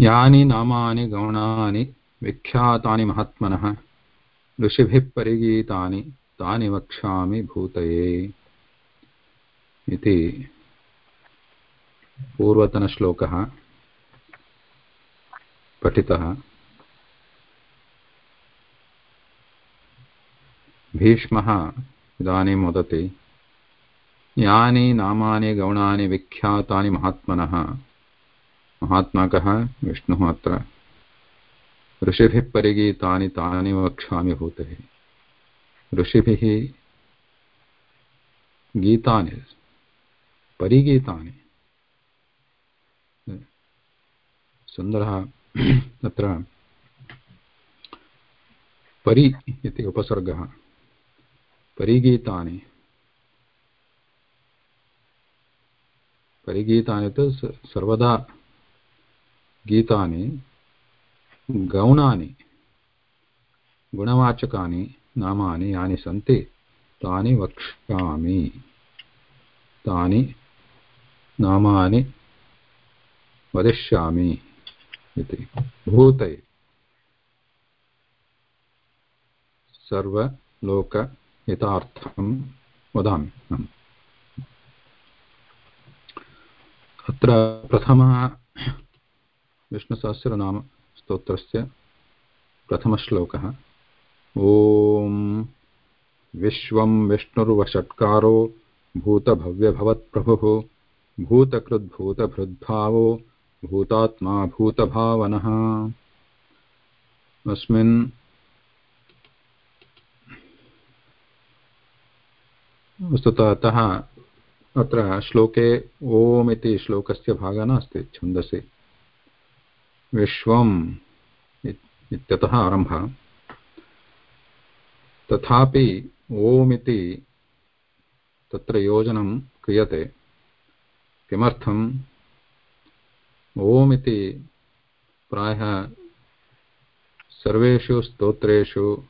यानि नामानि गौणानि, विख्यातानि महात्मनः, ऋषिभिः परिगीतानि, तानि वक्ष्यामि भूतये। इति पूर्वतनश्लोकः पठितः। भीष्मः इदानीं वदति यानि नामानि गौणानि विख्यातानि महात्मनः। महात्मा कः विष्णुः अत्र ऋषिभिः परिगीतानि तानि वक्ष्यामि भूतैः। ऋषिभिः गीतानि, परिगीतानि। सुन्दरः तत्र परि इति उपसर्गः। परिगीतानि। परिगीतानि तु सर्वदा गीतानि, गौणानि, गुणवाचकानि, नामानि, यानि सन्ति, तानि वक्ष्यामि। तानि नामानि वदिष्यामि इति। भूतै सर्वलोकहितार्थं वदामि। अत्र प्रथमः विष्णुसहस्रनामस्तोत्रस्य प्रथमश्लोकः। ॐ विश्वं विष्णुर्वषट्कारो भूतभव्यभवत्प्रभुः भूतकृद्भूतभृद्भावो भूतात्मा भूतभावनः अस्मिन् वस्तुतः अत्र श्लोके ओम् इति श्लोकस्य भागः नास्ति, छन्दसि। विश्वम् इत्यतः आरम्भः। तथापि ओम् इति तत्र योजनं क्रियते। किमर्थम्? ओम् इति प्रायः सर्वेषु स्तोत्रेषु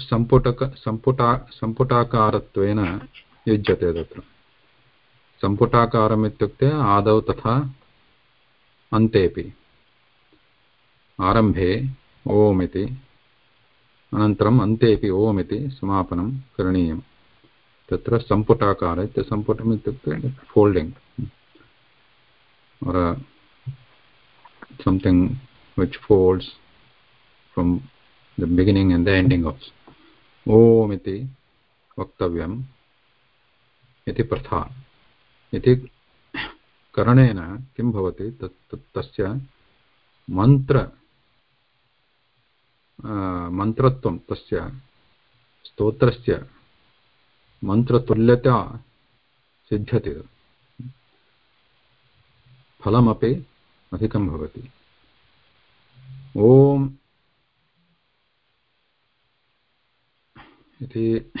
सम्पुटक सम्पुटा सम्पुटाकारत्वेन युज्यते तत्र। सम्पुटाकारम् इत्युक्ते आदौ तथा अन्तेपि आरम्भे ओम् इति, अनन्तरम् अन्तेपि ओम् इति समापनं करणीयं तत्र सम्पुटाकार इति सम्पुटम् इत्युक्ते folding. Which folds from the beginning and the ending of. ओम् वक्तव्यम् इति प्रथा इति करणेन किं भवति? तत् तस्य मन्त्र मन्त्रत्वं, तस्य स्तोत्रस्य मन्त्रतुल्यता सिद्ध्यति। फलमपि अधिकं भवति। ॐ इति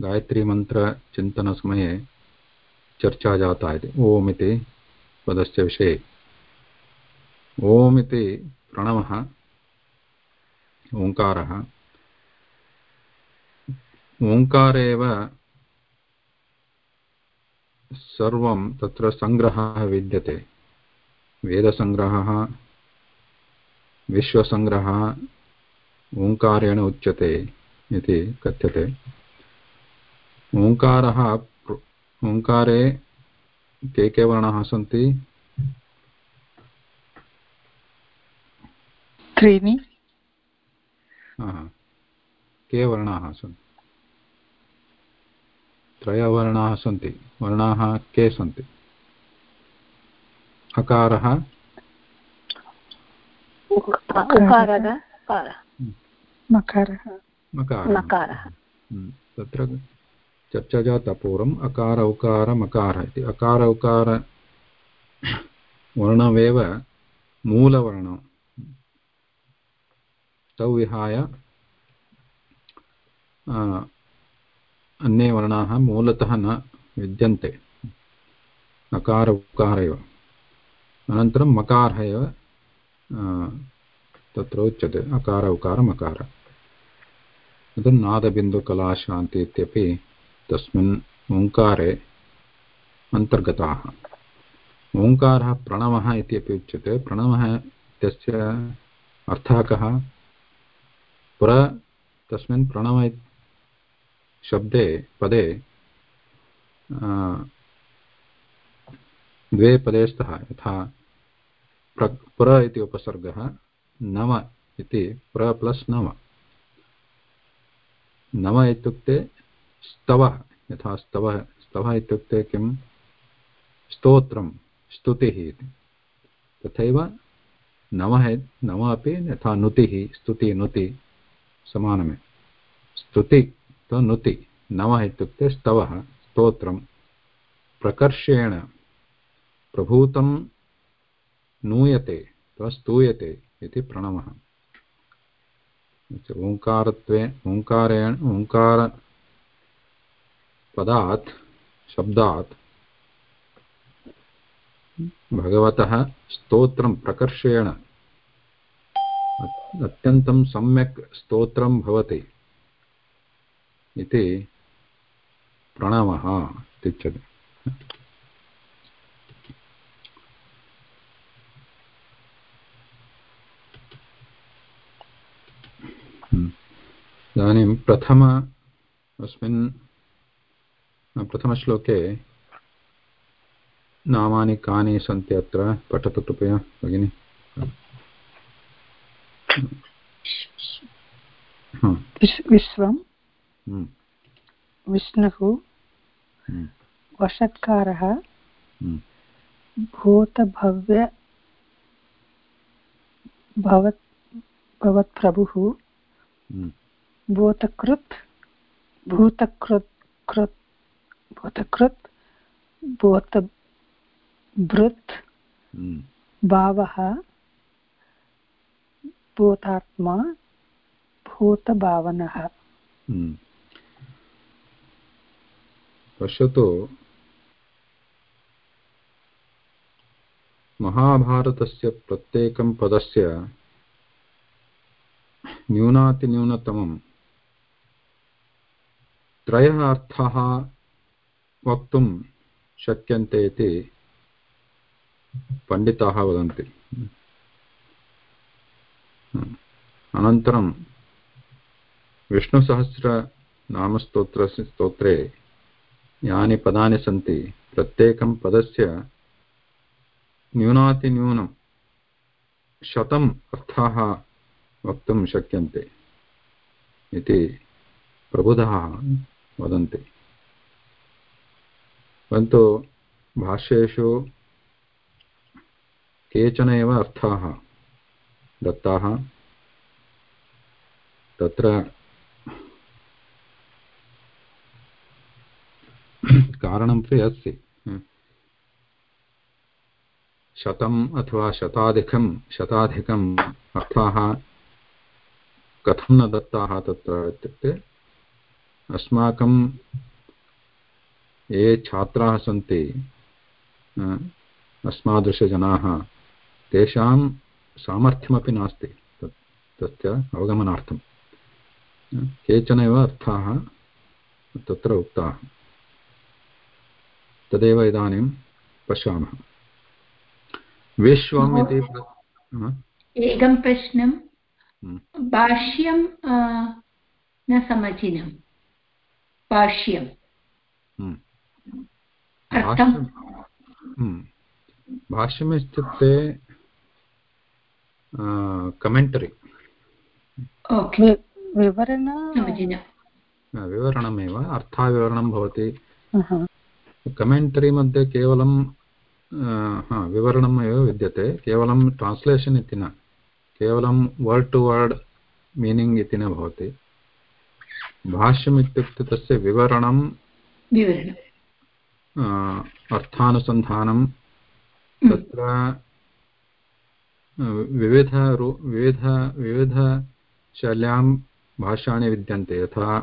गायत्रीमन्त्रचिन्तनसमये चर्चा जाता इति। ओम् इति पदस्य विषये। ओम् इति प्रणवः, ओङ्कारः। ओङ्कारे एव सर्वं तत्र सङ्ग्रहः विद्यते। वेदसङ्ग्रहः, विश्वसङ्ग्रहः, ओङ्कारेण उच्यते। इति कथ्यते। ओङ्कारः ओङ्कारे के के वर्णाः सन्ति? त्रीणि। के वर्णाः सन्ति? त्रयवर्णाः सन्ति। वर्णाः के सन्ति? अकारः? मकारः। मकारः। हम्म, तत्र चर्चा जाता पूर्वम् अकार मकार इति। अकार उकार वर्णमेव मूलवर्णं तौ विहाय अन्ये वर्णाः मूलतः न विद्यन्ते। अकार उकार एव। अनन्तरं मकारः एव तत्र उच्यते। अकार उकार मकार। नादबिन्दुकलाशान्ति इत्यपि तस्मिन् ओङ्कारे अन्तर्गताः। ओङ्कारः प्रणवः इत्यपि उच्यते। प्रणवः इत्यस्य अर्थः कः प्र तस्मिन् प्रणव शब्दे, पदे द्वे पदे स्तः। यथा प्र इति उपसर्गः नव इति, प्र प्लस् नव। नव इत्युक्ते स्तवः, यथा स्तवः स्तवः इत्युक्ते किं? स्तोत्रं, स्तुतिः इति। तथैव नवः नव अपि यथा नुतिः, स्तुति, नुति, समानमे। स्तुति तो नुति नवः इत्युक्ते स्तवः, स्तोत्रं, प्रकर्षेण, प्रभूतं नूयते अथवा स्तूयते इति प्रणवः ओङ्कारत्वे ओङ्कारेण ओङ्कारपदात् शब्दात्। भगवतः स्तोत्रं प्रकर्षेण अत्यन्तं सम्यक् स्तोत्रं भवति इति प्रणवः इत्युच्यते। इदानीं प्रथम अस्मिन् प्रथमश्लोके नामानि कानि सन्ति अत्र? पठतु कृपया भगिनि। विश्वं। हम्म। विष्णुः। हम्म। वषत्कारः। हम्म। भूतभव्य भवत् भवत्प्रभुः भूतकृत् भूतकृत् कृत् भूतकृत् भूत भृत् भावः भूतात्मा भूतभावनः। पश्यतु महाभारतस्य प्रत्येकं पदस्य न्यूनातिन्यूनतमं त्रयः अर्थाः वक्तुं शक्यन्ते इति पण्डिताः वदन्ति। अनन्तरं विष्णुसहस्रनामस्तोत्रस्य स्तोत्रे यानि पदानि सन्ति। प्रत्येकं पदस्य न्यूनातिन्यूनं शतम् अर्थाः वक्तुं शक्यन्ते इति प्रबुधाः। वदन्ति। परन्तु भाष्येषु केचन एव अर्थाः दत्ताः। तत्र कारणं तु अस्ति शतम् अथवा शताधिकं शताधिकम् अर्थाः कथं न दत्ताः तत्र इत्युक्ते अस्माकं ये छात्राः सन्ति अस्मादृशजनाः तेषां सामर्थ्यमपि नास्ति तस्य अवगमनार्थं। केचन एव अर्थाः तत्र उक्ताः। तदेव इदानीं पश्यामः। विश्वम् इति एकं प्रश्नं। हम्म। भाष्यं न समीचीनं भाष्यं हम्म। हम्म। भाष्यम् इत्युक्ते कमेण्टरि विवरणमेव अर्थाविवरणं भवति। कमेण्टरि मध्ये केवलं विवरणम् एव विद्यते। केवलं ट्रान्स्लेशन् इति न। केवलं वर्ड् टु वर्ड् मीनिङ्ग् इति न भवति। भाष्यम् इत्युक्ते तस्य विवरणं अर्थानुसन्धानं तत्र विविध विविध विविधशैल्यां भाषाणि विद्यन्ते यथा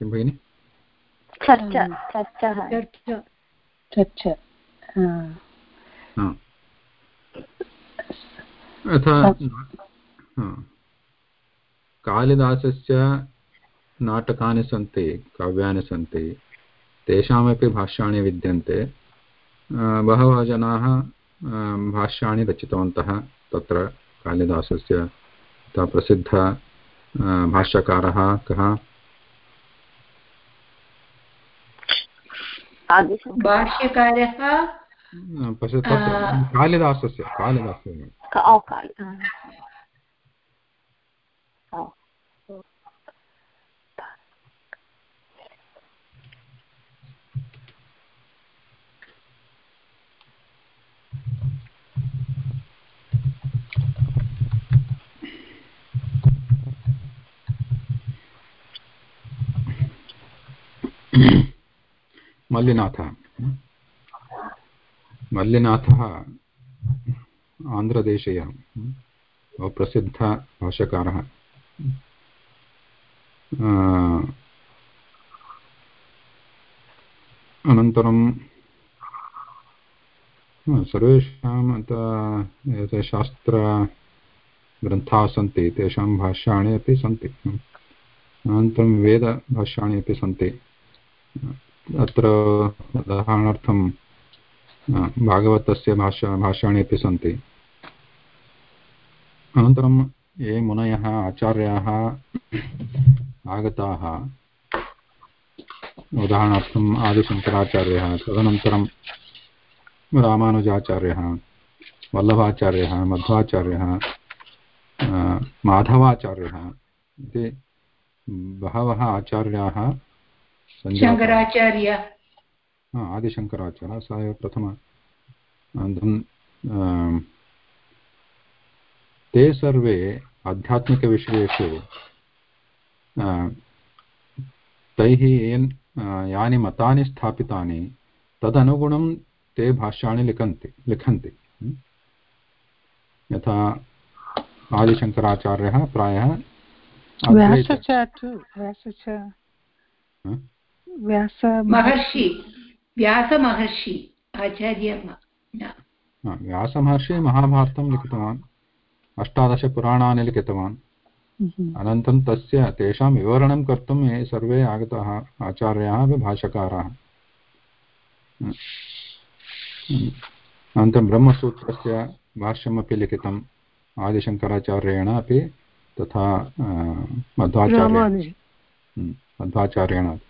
किं भगिनि? यथा कालिदासस्य नाटकानि सन्ति काव्यानि सन्ति तेषामपि भाष्याणि विद्यन्ते। बहवः जनाः भाष्याणि रचितवन्तः तत्र कालिदासस्य प्रसिद्ध भाष्यकारः कः? भाष्यकारः कालिदासस्य कालिदासस्य मल्लिनाथः मल्लिनाथः आन्ध्रदेशीयः बहु प्रसिद्धः भाष्यकारः। अनन्तरं सर्वेषां यत् शास्त्रग्रन्थाः सन्ति, तेषां भाष्याणि अपि सन्ति। अनन्तरं वेदभाष्याणि अपि सन्ति। अत्र उदाहरणार्थं भागवतस्य भाषा भाष्याणि अपि सन्ति। अनन्तरं ये मुनयः, आचार्याः आगताः उदाहरणार्थम् आदिशङ्कराचार्यः, तदनन्तरं रामानुजाचार्यः, वल्लभाचार्यः, मध्वाचार्यः माधवाचार्यः इति बहवः आचार्याः शङ्कराचार्य आदिशङ्कराचार्य सः एव प्रथम ते सर्वे आध्यात्मिकविषयेषु तैः येन यानि मतानि स्थापितानि तदनुगुणं ते भाष्याणि लिखन्ति लिखन्ति यथा आदिशङ्कराचार्यः प्रायः व्यास महर्षि। व्यासमहर्षि आचार्य व्यासमहर्षि महाभारतं लिखितवान् अष्टादशपुराणानि लिखितवान्। हम्म। अनन्तरं तस्य तेषां विवरणं कर्तुं ये सर्वे आगताः आचार्याः अपि भाष्यकाराः। अनन्तरं ब्रह्मसूत्रस्य भाष्यमपि लिखितम् आदिशङ्कराचार्येण अपि तथा मध्वाचार्य।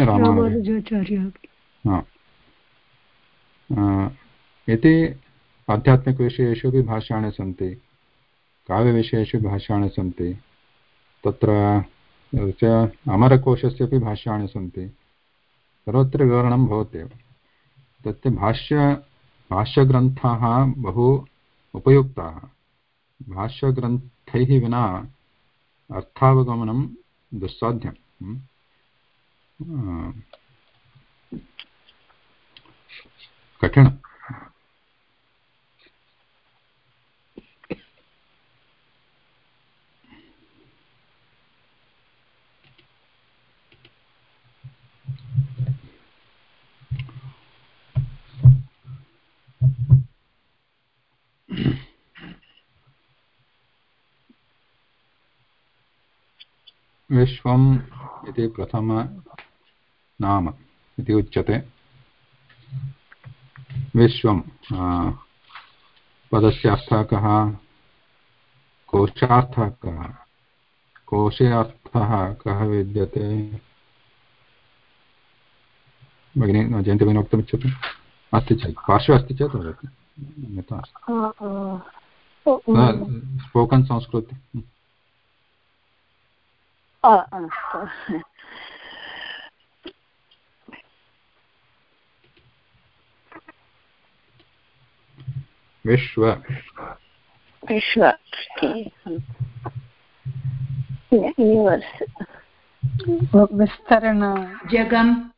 हम्म, मध्वाचार्येण इति आध्यात्मिकविषयेषु अपि भाष्याणि सन्ति। काव्यविषयेषु भाष्याणि सन्ति। तत्र अमरकोशस्य अपि भाष्याणि सन्ति। सर्वत्र विवरणं भवत्येव। भाष्य भाष्यग्रन्थाः बहु उपयुक्ताः। भाष्यग्रन्थैः विना अर्थावगमनं दुस्साध्यम्। कठिन विश्वम् इति प्रथम नाम इति उच्यते। विश्वं पदस्य अर्थः कः कोशार्थः कः कोशे अर्थः कः विद्यते भगिनी जयन्ति वक्तुमिच्छति? अस्ति चेत् पार्श्वे अस्ति चेत् वदतु। अन्यथा स्पोकन् संस्कृति। विश्व। विश्व। यूनिवर्स् विस्तरण जगम्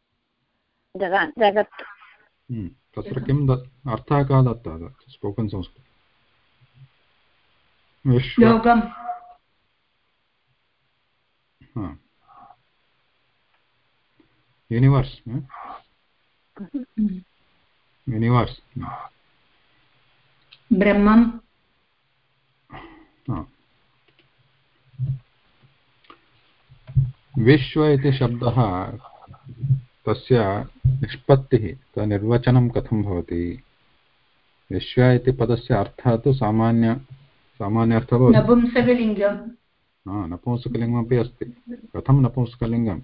जगत्। हम्म, तत्र किम् अर्थः कः दत्तः स्पोकन् संस्कृत। विश्वम् यूनिवर्स् यूनिवर्स् ब्रह्मम् विश्व इति शब्दः तस्य निष्पत्तिः निर्वचनं कथं भवति विश्व इति पदस्य अर्थः तु सामान्य सामान्यार्थः भवति नपुंसकलिङ्गम् हा नपुंसकलिङ्गमपि अस्ति कथं नपुंसकलिङ्गं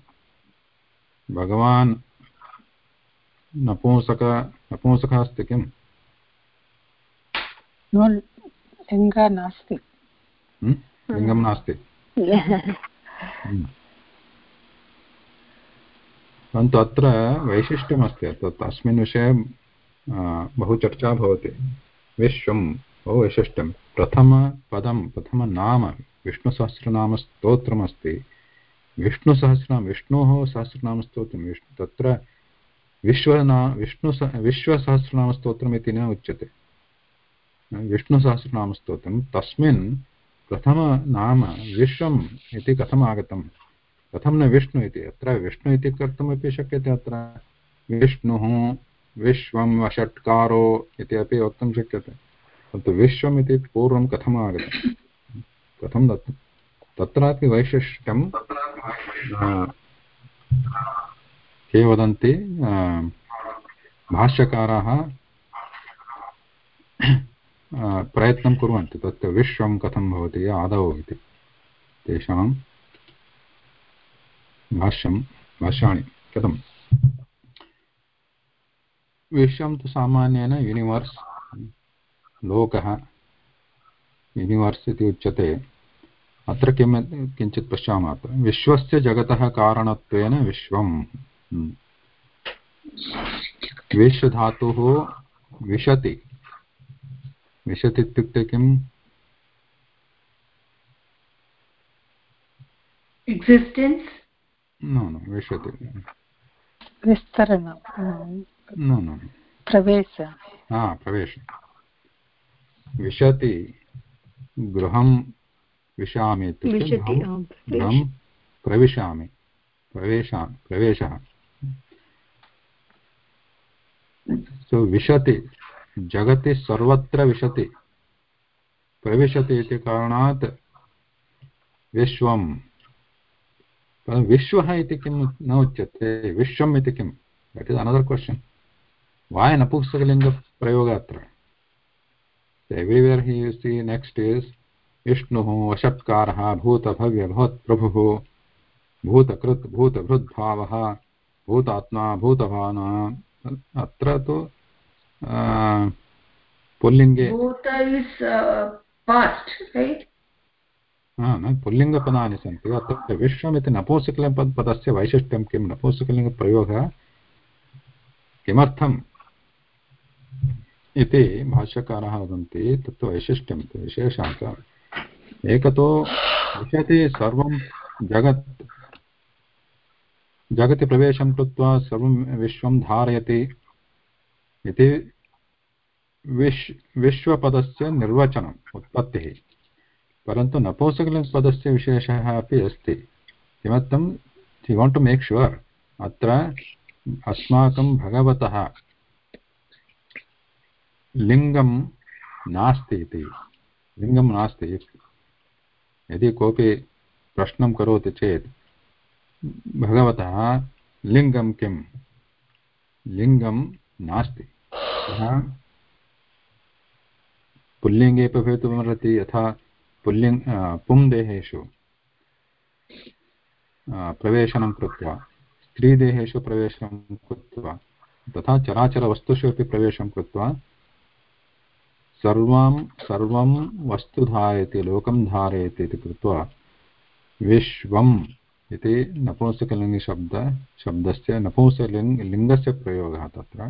भगवान् नपुंसक नपुंसकः अस्ति किम् नो लिङ्ग नास्ति? लिङ्गं नास्ति। परन्तु अत्र वैशिष्ट्यमस्ति तस्मिन् विषये बहु चर्चा भवति। विश्वं बहु वैशिष्ट्यं। प्रथमपदं प्रथमनाम विष्णुसहस्रनामस्तोत्रमस्ति। विष्णुसहस्रनाम विष्णोः सहस्रनामस्तोत्रं विष्णु तत्र विश्वना विष्णु विश्वसहस्रनामस्तोत्रम् इति न उच्यते। विष्णुसहस्रनामस्तोत्रं, तस्मिन् प्रथमनाम विश्वम् इति कथम् आगतं कथं न विष्णु इति? अत्र विष्णु इति कर्तुमपि शक्यते अत्र। विष्णुः विश्वं वषट्कारो इति अपि वक्तुं शक्यते। परन्तु विश्वम् इति पूर्वं कथम् आगतं कथं दत्तं तत्रापि वैशिष्ट्यं के वदन्ति? भाष्यकाराः प्रयत्नं कुर्वन्ति तत् विश्वं कथं भवति आदौ इति। तेषां भाष्यं भाष्याणि कथं विश्वं तु सामान्येन यूनिवर्स् लोकः यूनिवर्स् इति उच्यते। अत्र किं किञ्चित् पश्यामः। अत्र विश्वस्य जगतः कारणत्वेन विश्वं विश्वधातुः विशति। विशति इत्युक्ते किम् एक्सिस्टेन्स् न न विशति विस्तरणं न न प्रवेश। हा प्रवेश विशति गृहं विशामि इत्युक्ते गृहं प्रविशामि प्रवेशा प्रवेशः सो विशति जगति सर्वत्र विशति। प्रविशति इति कारणात् विश्वं विश्वः इति किं न उच्यते? विश्वम् इति किं? That is another question why नपुंसकलिङ्गप्रयोगः अत्र एव्रिवेर् हि यु सी नेक्स्ट् इस् विष्णुः वषट्कारः भूतभव्यभवत्प्रभुः भूतकृत् भूतभृद्भावः भूतात्मा भूतभान अत्र तु पुल्लिङ्गे न पुल्लिङ्गपदानि सन्ति अत्र विश्वमिति नपुंसकलिङ्गपदस्य वैशिष्ट्यं किं नपुंसकलिङ्गप्रयोगः किमर्थम् इति भाष्यकाराः वदन्ति तत्तु वैशिष्ट्यं विशेषाः एकतो विशति सर्वं जगत् जगति प्रवेशं कृत्वा सर्वं विश्वं धारयति इति विश् विश्वपदस्य निर्वचनम्, उत्पत्तिः। परन्तु नपुंसकलिङ्गपदस्य विशेषः अपि अस्ति। किमर्थं? You want to make sure अत्र अस्माकं भगवतः लिङ्गं नास्ति इति। लिङ्गं नास्ति। यदि कोऽपि प्रश्नं करोति चेत् भगवतः लिङ्गं किं लिङ्गं नास्ति। पुल्लिङ्गेपि भवितुमर्हति यथा पुल्लिङ् पुंदेहेषु प्रवेशनं कृत्वा, स्त्रीदेहेषु प्रवेशं कृत्वा, तथा चराचरवस्तुषु अपि प्रवेशं कृत्वा, सर्वं सर्वं वस्तु धारयति, लोकं धारयति इति कृत्वा, विश्वम् इति नपुंसकलिङ्गशब्द, शब्दस्य नपुंसलिङ्ग् लिङ्गस्य प्रयोगः तत्र,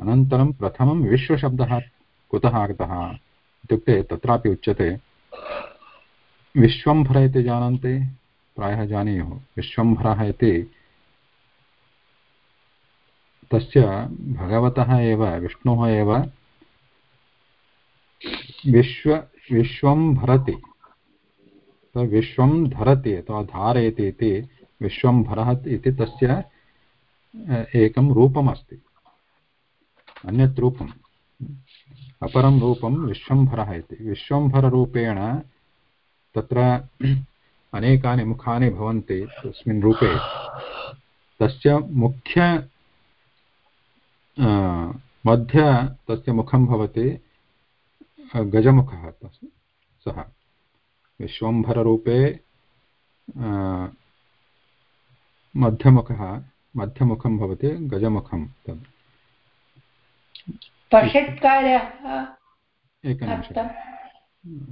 अनन्तरं प्रथमं विश्वशब्दः कुतः आगतः? इत्युक्ते तत्रापि उच्यते विश्वम्भर इति जानन्ति, प्रायः जानीयुः। विश्वम्भरः इति तस्य भगवतः एव, विष्णोः एव विश्व, विश्वं भरति। विश्वं धरति अथवा धारयति इति विश्वम्भरः इति तस्य एकं रूपमस्ति। अन्यत् रूपम्। अपरं रूपं विश्वम्भरः इति। विश्वम्भररूपेण तत्र अनेकानि मुखानि भवन्ति तस्मिन् रूपे। तस्य मुख्य मध्य तस्य मुखं भवति गजमुखः सः। विश्वम्भररूपे मध्यमुखः, मध्यमुखं भवति, गजमुखं तद्। पषत्कारः एकनिमिषम्।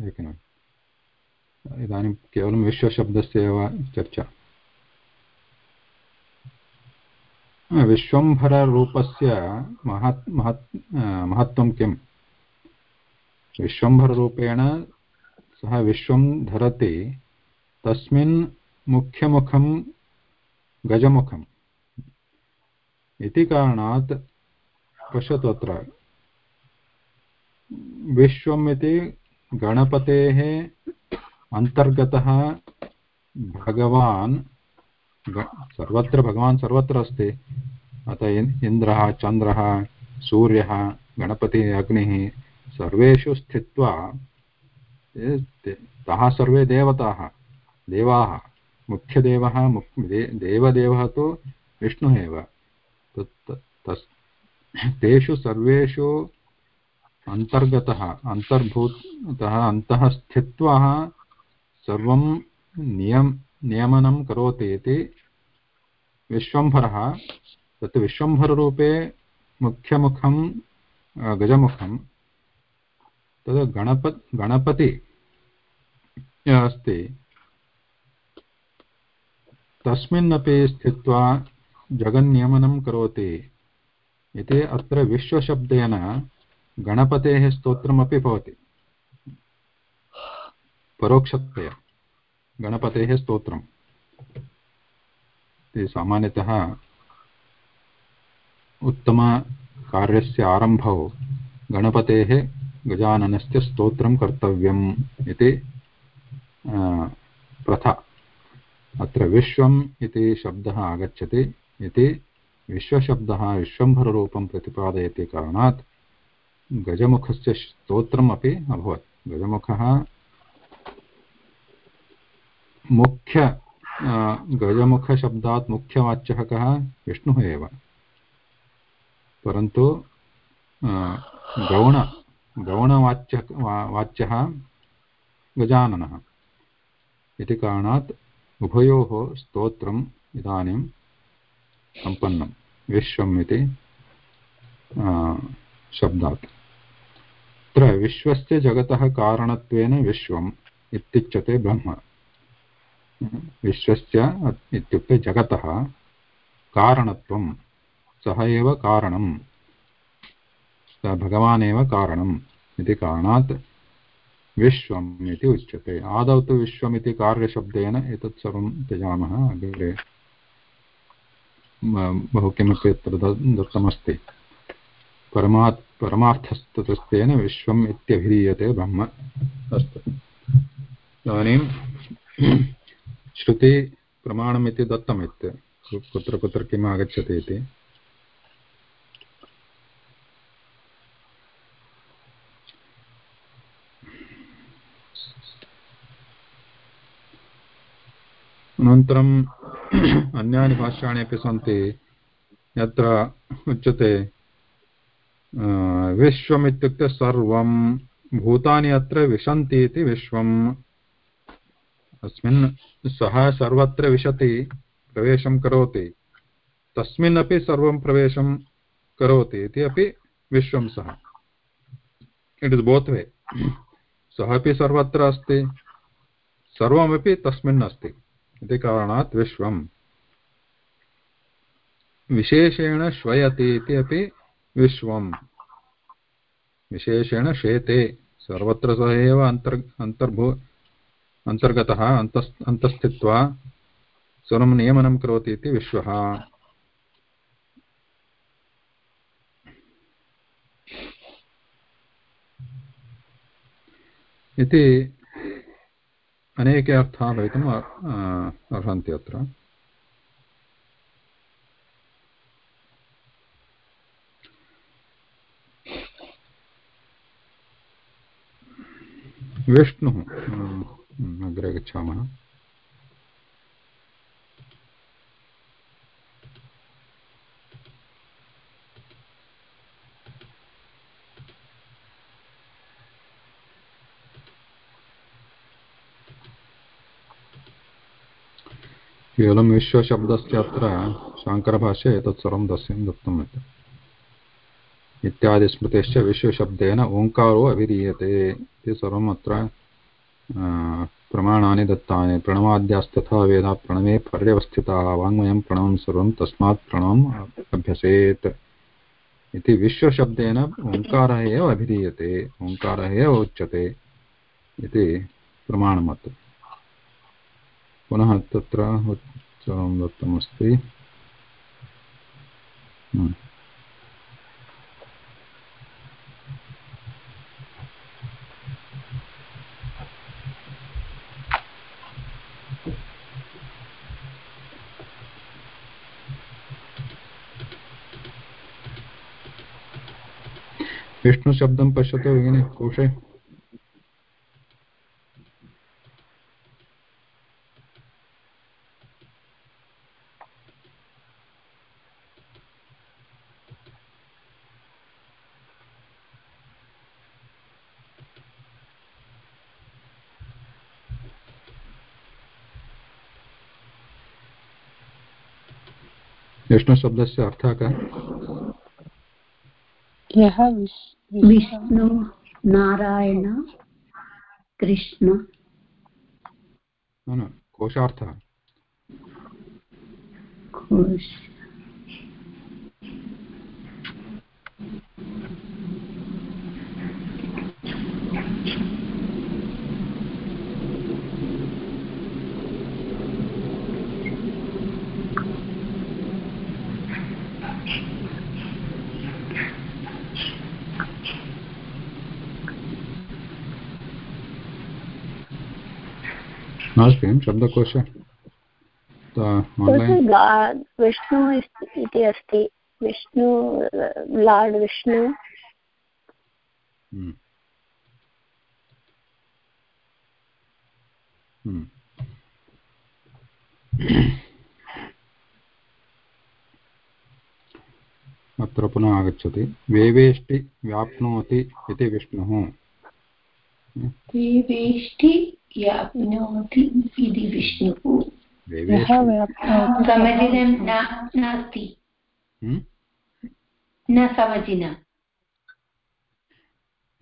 एकनिमिषम्। इदानीं केवलं विश्वशब्दस्य एव चर्चा। विश्वम्भररूपस्य महत् महत् महत्त्वं किम्? विश्वम्भररूपेण सः विश्वं धरति तस्मिन् मुख्यमुखं गजमुखम्। इति कारणात् पश्यतु अत्र। विश्वम् इति गणपतेः अन्तर्गतः भगवान् सर्वत्र भगवान् सर्वत्र अस्ति। अतः इन्द्रः, चन्द्रः, सूर्यः, गणपतिः, अग्निः, सर्वेषु स्थित्वा ताः सर्वे देवताः, देवाः, मुख्यदेवः देवदेवः तु विष्णुः एव। तेषु सर्वेषु अन्तर्गतः अन्तर्भूतः अन्तः स्थित्वा सर्वं नियम, नियमनं करोति इति विश्वम्भरः। तत् विश्वम्भररूपे मुख्यमुखं गजमुखं। तद् गणप, गणपति अस्ति। तस्मिन्नपि स्थित्वा जगन्नियमनं करोति इति अत्र विश्वशब्देन गणपतेः स्तोत्रमपि भवति। परोक्षतया गणपतेः स्तोत्रम्। सामान्यतः उत्तमकार्यस्य आरम्भौ गणपतेः गजाननस्य स्तोत्रं कर्तव्यम् इति प्रथा। अत्र विश्वम् इति शब्दः आगच्छति इति विश्वशब्दः विश्वम्भररूपं प्रतिपादयति कारणात् गजमुखस्य स्तोत्रम् अपि अभवत्। गजमुखः मुख्य गजमुखशब्दात् मुख्यवाच्यः कः? विष्णुः एव। परन्तु गौण, गौणवाच्य वाच्यः गजाननः। इति कारणात् उभयोः स्तोत्रम् इदानीं सम्पन्नं विश्वम् इति शब्दात्। अत्र विश्वस्य जगतः कारणत्वेन विश्वम् इत्युच्यते ब्रह्म। विश्वस्य इत्युक्ते जगतः कारणत्वं, सः एव कारणं सः भगवान् एव कारणम् इति कारणात् विश्वम् इति उच्यते। आदौ तु विश्वम् इति कार्यशब्देन एतत् सर्वं त्यजामः अग्रे। बहु किमपि अत्र दत्तमस्ति। परमात् परमार्थस्ततस्तेन विश्वम् इत्यभिधीयते ब्रह्म। अस्तु। इदानीं श्रुतिप्रमाणम् इति दत्तम् कुत्र कुत्र किम् आगच्छति इति? अनन्तरम् अन्यानि भाष्याणि अपि सन्ति। यत्र उच्यते विश्वम् इत्युक्ते सर्वं भूतानि अत्र विशन्ति इति विश्वम्। अस्मिन् सः सर्वत्र विशति, प्रवेशं करोति। तस्मिन्नपि सर्वं प्रवेशं करोति इति अपि विश्वं सः। इट् इस् बोत् वे सः अपि सर्वत्र अस्ति, सर्वमपि तस्मिन् अस्ति। इति कारणात् विश्वम्। विशेषेण श्वयति इति अपि विश्वम्। विशेषेण श्वेते। सर्वत्र सः एव अन्तर्, अन्तर्भू, अन्तर्गतः अन्तस्, अन्तस्थित्वा सर्वं नियमनं करोति इति विश्वः। इति अनेके अर्थाः भवितुम् अर्हन्ति अत्र। विष्णुः। हम्म, अग्रे गच्छामः। केवलं विश्वशब्दस्य अत्र शाङ्करभाष्ये एतत् सर्वं दस्यं दत्तम् इत्यादिस्मृतेश्च विश्वशब्देन ओङ्कारो अभिधीयते। इति सर्वम् अत्र प्रमाणानि दत्तानि, प्रणवाद्यास्तथा वेदा प्रणवे पर्यवस्थिताः, वाङ्मयं प्रणवं सर्वं तस्मात् प्रणवम् अभ्यसेत्। इति विश्वशब्देन ओङ्कारः एव अभिधीयते ओङ्कारः एव उच्यते इति प्रमाणमत्। पुनः तत्र सर्वं दत्तमस्ति। विष्णुशब्दं पश्यतु भगिनि कोशे। विष्णुशब्दस्य अर्थः कः? यः विष्णु नारायण कृष्ण। न कोशार्थः। घोष नास्ति शब्दकोश। आन्लैन् विष्णु इति अस्ति। Vishnu lord Vishnu. Hmm. Hmm. अत्र पुनः आगच्छति। वेवेष्टि व्याप्नोति इति विष्णुः। वेवेष्टि व्याप्नोति इति विष्णुः। यः व्याप्नोति न नास्ति। हम्म? न समीचीनं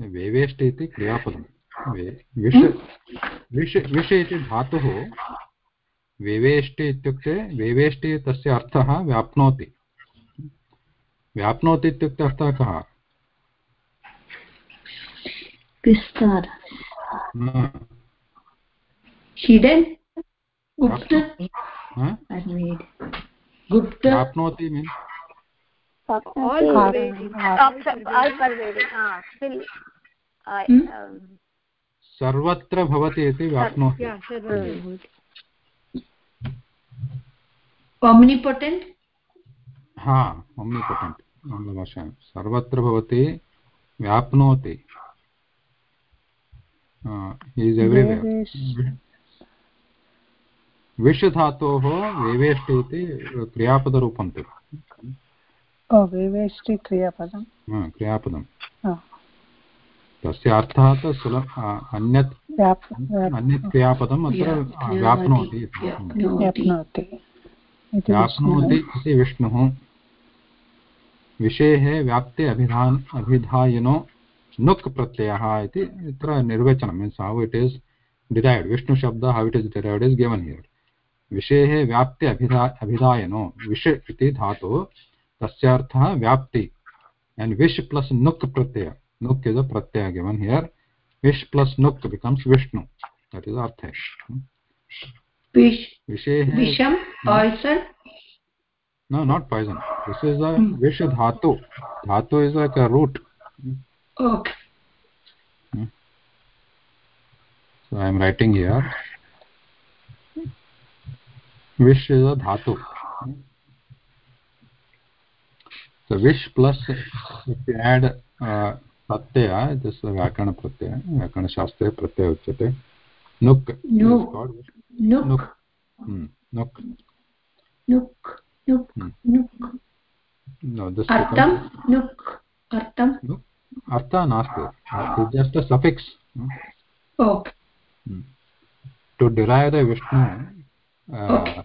वेवेष्टि इति क्रियापदं वे- विष विष विष इति धातुः वेवेष्टि इत्युक्ते वेवेष्टि तस्य अर्थः व्याप्नोति। व्याप्नोति इत्युक्ते अर्थः कः? विस्तार। न, हिडन् गुप्त हा? गुप्त व्याप्नोति mean all All pervading pervading. all pervading ah still I, Hmm? um, सर्वत्र भवति इति व्याप्नोति omnipotent? हा ओम्निपोटेण्ट् आङ्ग्लभाषायां सर्वत्र भवति व्याप्नोति। इस् एव्रिवेर् वेवेष्- विषधातोः वेवेष्टि इति क्रियापदरूपं तु वेवेष्टि क्रियापदं हा, क्रियापदं हा, तस्य अर्थः तु सुलभ अन्यत् अन्यत् क्रियापदम् अत्र व्याप्नोति इति। व्याप्नोति। व्याप्नोति। इति विष्णुः। इति विष्णुः। विषेः व्याप्ते अभिधान अभिधायिनो नुक् प्रत्ययः इति अत्र निर्वचनं। Means how it is derived विष्णुशब्दः how it is derived is given here विषेः व्याप्ति अभिधा अभिधायनो विष इति धातु तस्यार्थः व्याप्ति एण्ड् विश् प्लस नुक् प्रत्यय नुक् इस् प्रत्यय गिवन् हियर विश् प्लस नुक् बिकम्स् विष्णु दट् इज़ अर्थ No, not poison. This is a Vish Dhatu. Dhatu is like a root. Okay. Hmm. So I am writing here. Vish is a dhatu so vish plus if you add uh, pratyaya this is vyakana pratyaya vyakana shastre pratyaya uchyate nuk Nuk. nuk nuk hmm. nuk nuk nuk Hmm. nuk no this artam becomes nuk artam nuk artha nasti it's just a suffix hmm. okay to derive the vishnu uh,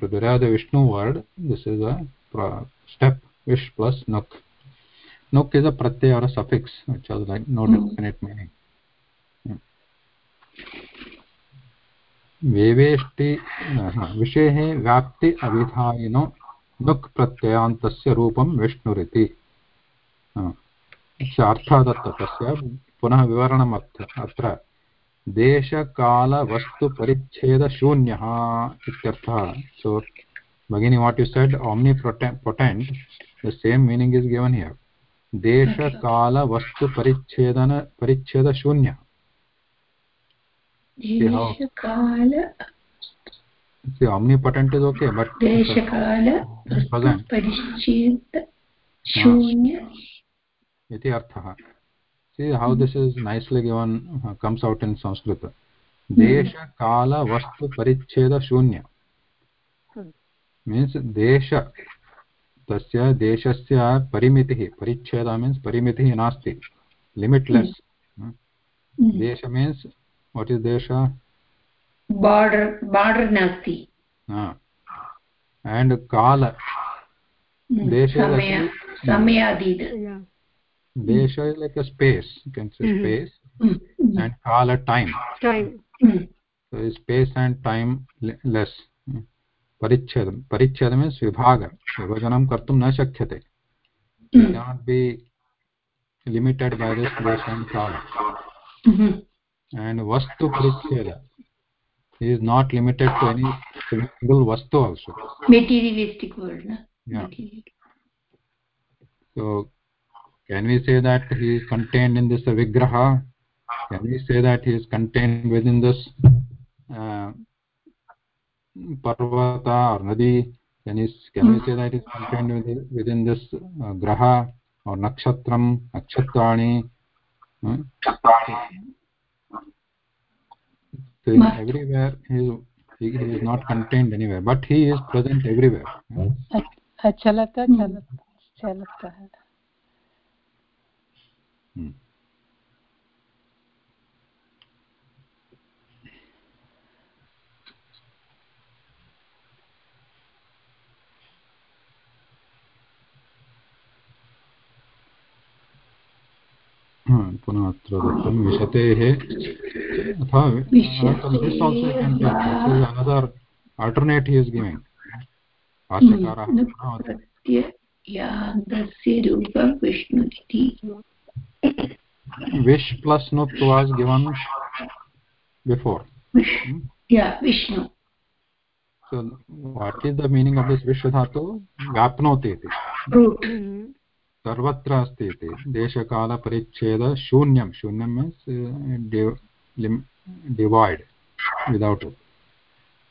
to derive the vishnu word this is a step vish plus nuk nuk is a pratyaya or a suffix which has like no Hmm. definite meaning वेवेष्टि विषेः व्याप्ति अविधायिनो नुक् प्रत्ययान्तस्य रूपं विष्णुरिति हा. अर्थः दत्तः तस्य पुनः विवरणम् अत्र देशकालवस्तुपरिच्छेदशून्यः इत्यर्थः। सो भगिनी what you said omnipotent the same meaning is given here देशकालवस्तुपरिच्छेदन परिच्छेदशून्यः। See omnipotent is okay but Present. परिच्छेद शून्य iti arthah see how this is nicely given uh, comes out in sanskrit desha kala vastu parichheda shunya Hmm. means desha तस्य देशस्य परिमितिः परिच्छेदः means परिमितिः नास्ति limitless देश means what is देश border border नास्ति and kala Desha is desha is like a space you can say Mhm. space mm Hmm. and kala time time so space and time less परिच्छेदं परिच्छेदं means विभाग विभजनं कर्तुं न शक्यते be limited by this place and kala and vastu parichheda he is not limited to any single vastu also materialistic word न Yeah. Material. so can we say that he is contained in this vigraha can we say that he is contained within this uh, parvata or nadi can, he, can we say that he is contained within, within this uh, graha or nakshatram nakshatrani hmm? so everywhere he is, he, he is not contained anywhere but he is present everywhere hmm? चलतः Hmm. हा, पुनः अत्र दत्तं विशतेः अथवा another alternate he is giving भाष्यकारः पुनः वदति। प्रत्ययान्तस्य रूपं विष्णु इति wish plus nuk was given before Vishnu या Vishnu so what is the meaning of this wish dhatu vyapnoti iti root सर्वत्र अस्ति इति देशकालपरिच्छेद शून्यं शून्यं means divide without it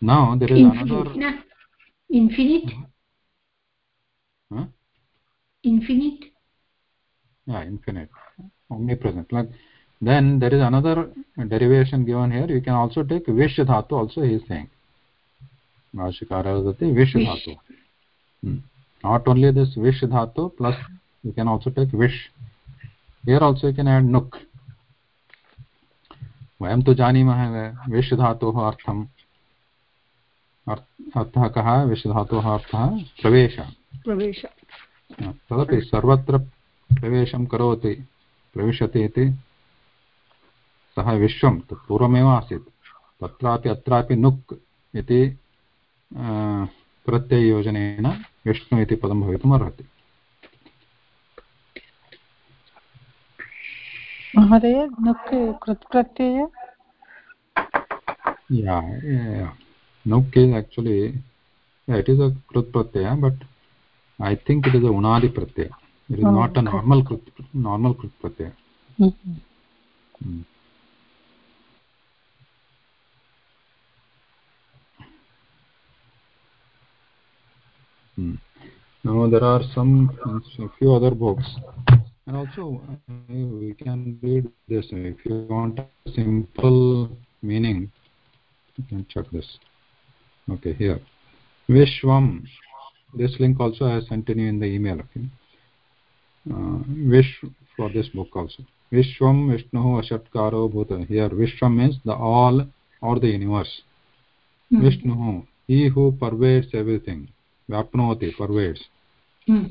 now there is another infinite infinite yeah infinite omnipresent like then there is another derivation given here you can also take vish dhatu also he is saying dhatu hmm. not only this vish dhatu plus you can also take vish here also you can add nuk वयं तु जानीमः विश् धातोः अर्थम् अर्थः कः विश् धातोः अर्थः प्रवेशः प्रवेश तदपि सर्वत्र प्रवेशं करोति प्रविशति इति। सः विश्वं तत् पूर्वमेव आसीत्। तत्रापि अत्रापि नुक् इति अ, प्रत्यययोजनेन विष्णु इति पदं भवितुम् अर्हति महोदय नुक् कृत्प्रत्यय yeah, yeah. nuk is actually yeah, it is a krut pratyaya but i think it is Oh, not a normal krut normal krut pratyaya Mhm. Hmm. Hmm. Now there are some a few other books. and also uh, we can read this if you want a simple meaning you can check this okay here vishwam this link also i sent to you in the email okay uh, vish for this book also vishwam vishnu ashatkaro bhuta here vishwam means the all or the universe Hmm. vishnu he who pervades everything vyapnoti pervades Hmm.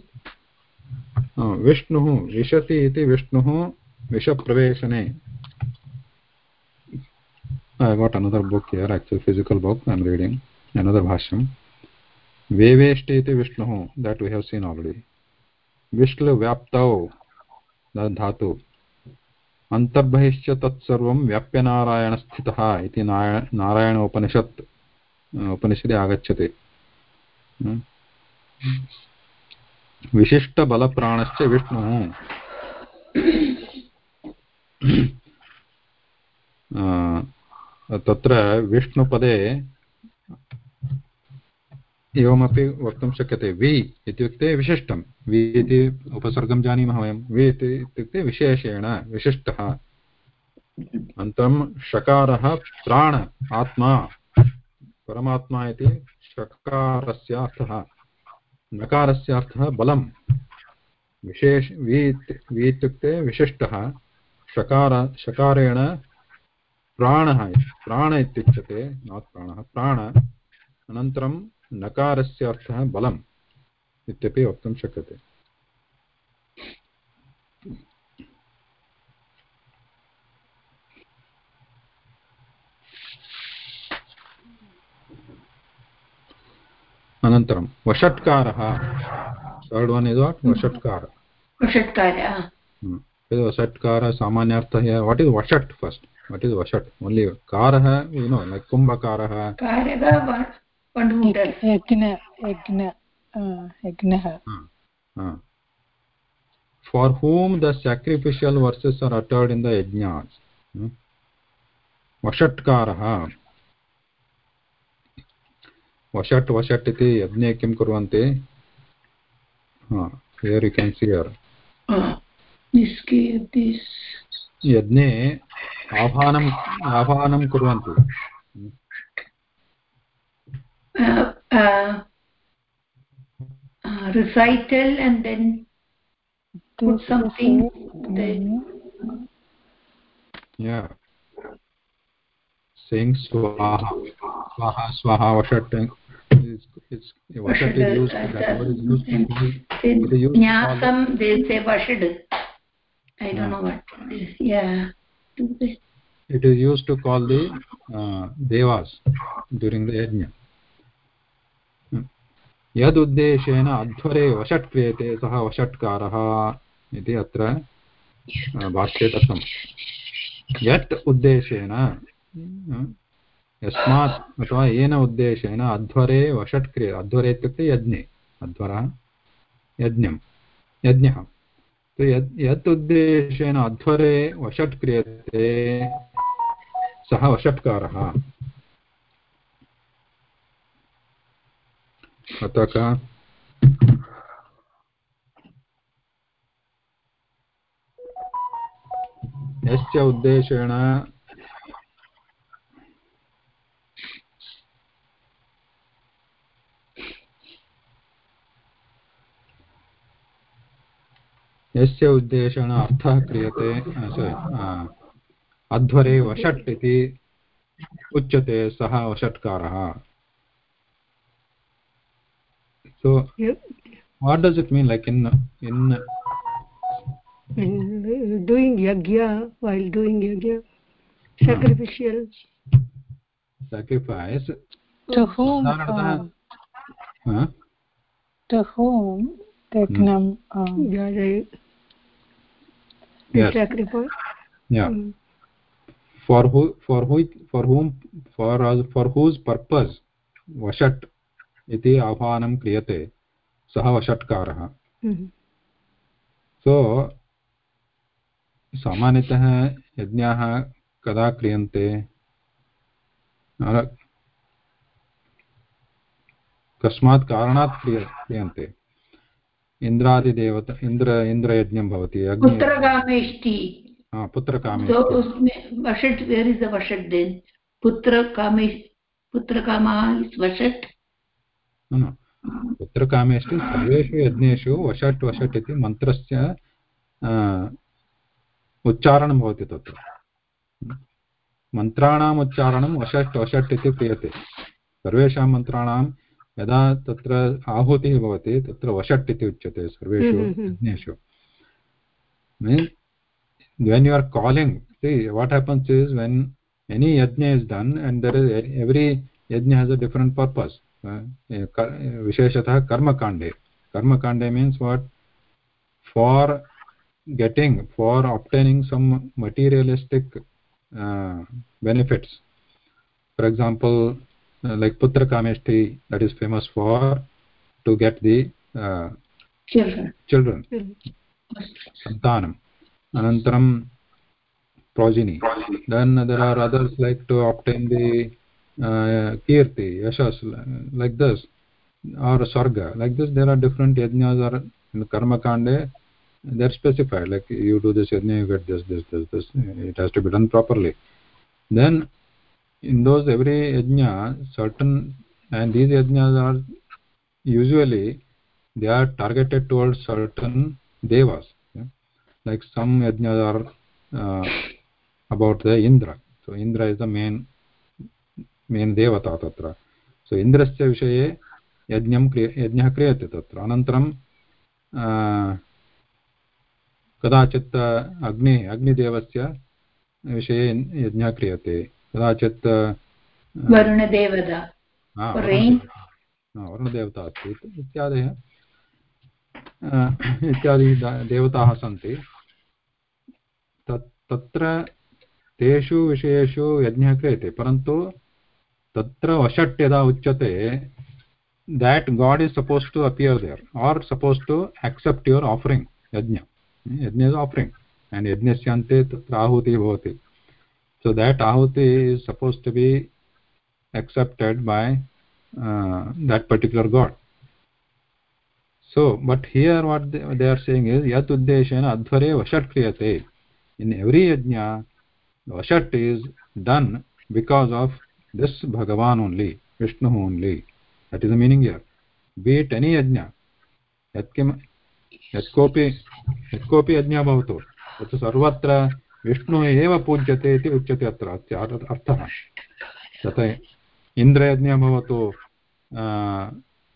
विष्णुः विशति इति विष्णुः विषप्रवेशने I got another book here, actually physical book I'm reading, another bhashyam. Veveshti iti Vishnuhu, that we have seen already. The dhatu. अन्तर्बहिश्च तत्सर्वं व्याप्यनारायणस्थितः इति नारायण नारायणोपनिषत् उपनिषदि आगच्छति। विशिष्टबलप्राणश्च विष्णुः। तत्र विष्णुपदे एवमपि वक्तुं शक्यते। वि इत्युक्ते विशिष्टं। वि इति उपसर्गं जानीमः वयं। वि इति इत्युक्ते विशेषेण विशिष्टः। अनन्तरं शकारः प्राण, आत्मा। परमात्मा इति शकारस्य अर्थः। नकारस्य अर्थः बलं विशेष, वि इत्युक्ते विशिष्टः। शकार शकारेण प्राणः प्राण इत्युच्यते, नात् प्राणः। प्राण। अनन्तरं नकारस्य अर्थः बलम् इत्यपि वक्तुं शक्यते। अनन्तरं वषट्कारः। थर्ड् वन् इस् वाट् वषट्कार। वषट्कारः सामान्यार्थः वाट् इस् वषट् फस्ट् वाट् इस् वषट्? ओन्लि कारः यु नो लैक् कुम्भकारः। यज्ञ यज्ञ यज्ञः for whom the sacrificial verses are uttered in the yajnas hmm? vashatkarah vashat vashat iti yajne kim kurvante ha here you can see here this यज्ञे आह्वानम् आह्वानं कुर्वन्ति uh, uh, uh, Uh, uh, uh, recital and then put something then mm-hmm. yeah. Saying swaha swaha swaha vashat is is vashat is used that word is used to call in it is used to call nyasam they say vashad i don't know what yeah. It is used to call the uh, devas during the yajna यद् उद्देशेन अध्वरे वषट् क्रियते सः वषट्कारः इति अत्र भाष्ये दत्तं यत् उद्देशेन अ, यस्मात् अथवा येन उद्देशेन अध्वरे वषट् क्रियते अध्वरे इत्युक्ते यज्ञे अध्वरः यज्ञं यज्ञः। तो यत् यत् उद्देशेन अध्वरे वषट् क्रियते सः वषट्कारः। अतः यस्य उद्देशेन यस्य उद्देशेन अर्थः क्रियते अध्वरे वषट् इति उच्यते सः वषट्कारः so what does it mean like in in doing yagya while doing yagya sacrificial. Sacrifice. To whom uh, to whom teknam uh, yeah, sacrifice. Yeah. Hmm. For who for who for whom for for whose purpose? Vashat. इति आह्वानं क्रियते। सः वषट्कारः. सो सामान्यतः यज्ञाः कदा क्रियन्ते? कस्मात् कारणात् क्रिय क्रियन्ते। इन्द्रादिदेवता इन्द्र इन्द्रयज्ञं भवति अग्नि पुत्रकामेष्टि। हा, पुत्रकामे पुत्र कामे कामा. न, न, पुत्रकामेषु सर्वेषु यज्ञेषु वषट् वषट् इति मन्त्रस्य उच्चारणं भवति तत्र मन्त्राणाम् उच्चारणं वषट् वषट् इति क्रियते सर्वेषां मन्त्राणां यदा तत्र आहुतिः भवति तत्र वषट् इति उच्यते सर्वेषु हम्म, हम्म, हम्म. यज्ञेषु when you are calling see what happens is when any yajna is done and there is every yajna has a different purpose विशेषतः कर्मकांडे। कर्मकाण्डे means what for getting for obtaining some materialistic benefits for example like पुत्रकामेष्ठि that is famous for to get the children सन्तानम् अनन्तरं progeny then there are others like to obtain the uh, kirti yashas like this or sarga like this there are different yajnas or in karma kande they're specified like you do this yajna you get this this this this it has to be done properly then in those every yajna certain and these yajnas are usually they are targeted towards certain devas yeah? like some yajnas are uh, about the indra so indra is the main main devata tatra so indrasya विषये यज्ञं क्रिय यज्ञः क्रियते तत्र। अनन्तरं कदाचित् अग्नि अग्निदेवस्य विषये यज्ञः क्रियते। कदाचित् वरुणदेवता। अस्ति इत्यादयः। इत्यादि देवताः सन्ति। तत् तत्र तेषु विषयेषु यज्ञः क्रियते। परन्तु तत्र वशट् यदा उच्यते that god is suppose to appear there are suppose to accept your offering yajna. Yajna is आफ़रिङ्ग् and यज्ञस्य अन्ते तत्र आहुतिः भवति. So that ahuti is suppose to be accepted by that particular god so but here what they are saying is यत् उद्देशेन अध्वरे वशट् क्रियते in every yajna vashat is done because of this bhagavan only, vishnu only. That is the meaning here. Be it any yajna यत्किं यत्कोपि यत्कोपि यज्ञः भवतु तत् सर्वत्र विष्णुः एव पूज्यते इति उच्यते अत्र अस्य अर्थः तथा इन्द्रयज्ञः भवतु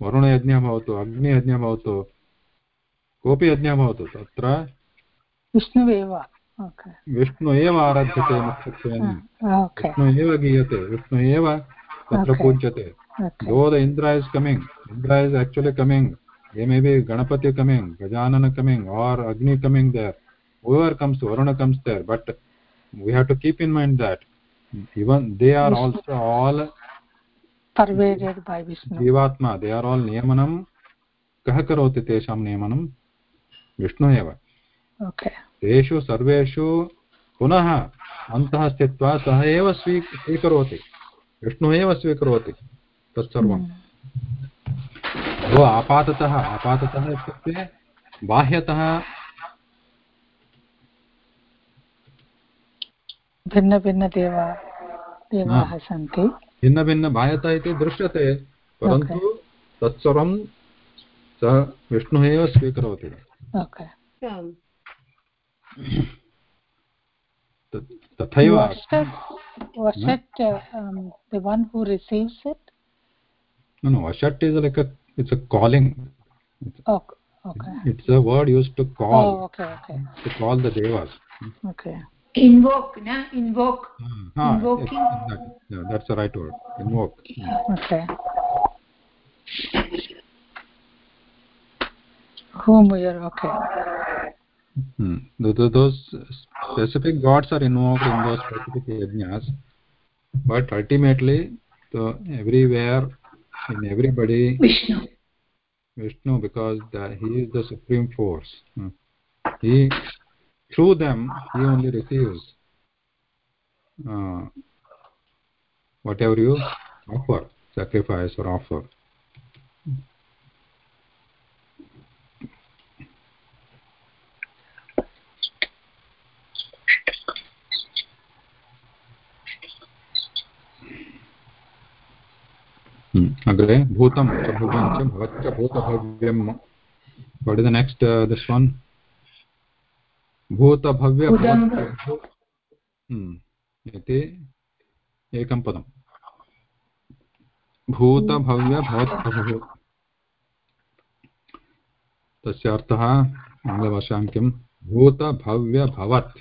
वरुणयज्ञः भवतु अग्नियज्ञः भवतु कोऽपि यज्ञः भवतु तत्र विष्णुवेव विष्णु एव आराध्यते मत्सत्त्वेन विष्णु एव गीयते विष्णु एव तत्र पूज्यते though the Indra is coming Indra is actually coming ये may be Ganapati coming Gajanana coming or Agni coming there over comes Varuna comes there but we have to keep in mind that even they are also all जीवात्मा they are all नियमनं कः करोति तेषां नियमनं विष्णु एव तेषु सर्वेषु पुनः अन्तः स्थित्वा सः एव स्वी स्वीकरोति। विष्णुः एव स्वीकरोति तत्सर्वं भो आपाततः आपाततः इत्युक्ते बाह्यतः भिन्नभिन्नदेव देवाः सन्ति। भिन्नभिन्नबाह्यतः इति दृश्यते परन्तु तत्सर्वं सः विष्णुः एव स्वीकरोति। ओके आम् तत्- तथैव Vashat, Vashat, uh, um, the one who receives it? no no vashat is like a it's a calling Oh, okay. it's a word used to call Oh, okay, okay, to call the devas okay. Invoke, na? Invoke. Ah, Invoking. yes, that- yeah, that's the right word invoke Okay. Whom we are okay. hmm. Th- th- those specific gods are involved in those specific yajnas but ultimately so everywhere in everybody Vishnu. vishnu because the, he is the supreme force Hmm. he through them he only receives uh, whatever you offer sacrifice or offer अग्रे भूतं च च भवच्च भूतभव्यं what is the next this one भूतभव्य इति एकं पदं भूतभव्य भवत्प्रभुः तस्य अर्थः किं भूतभव्य भवत्.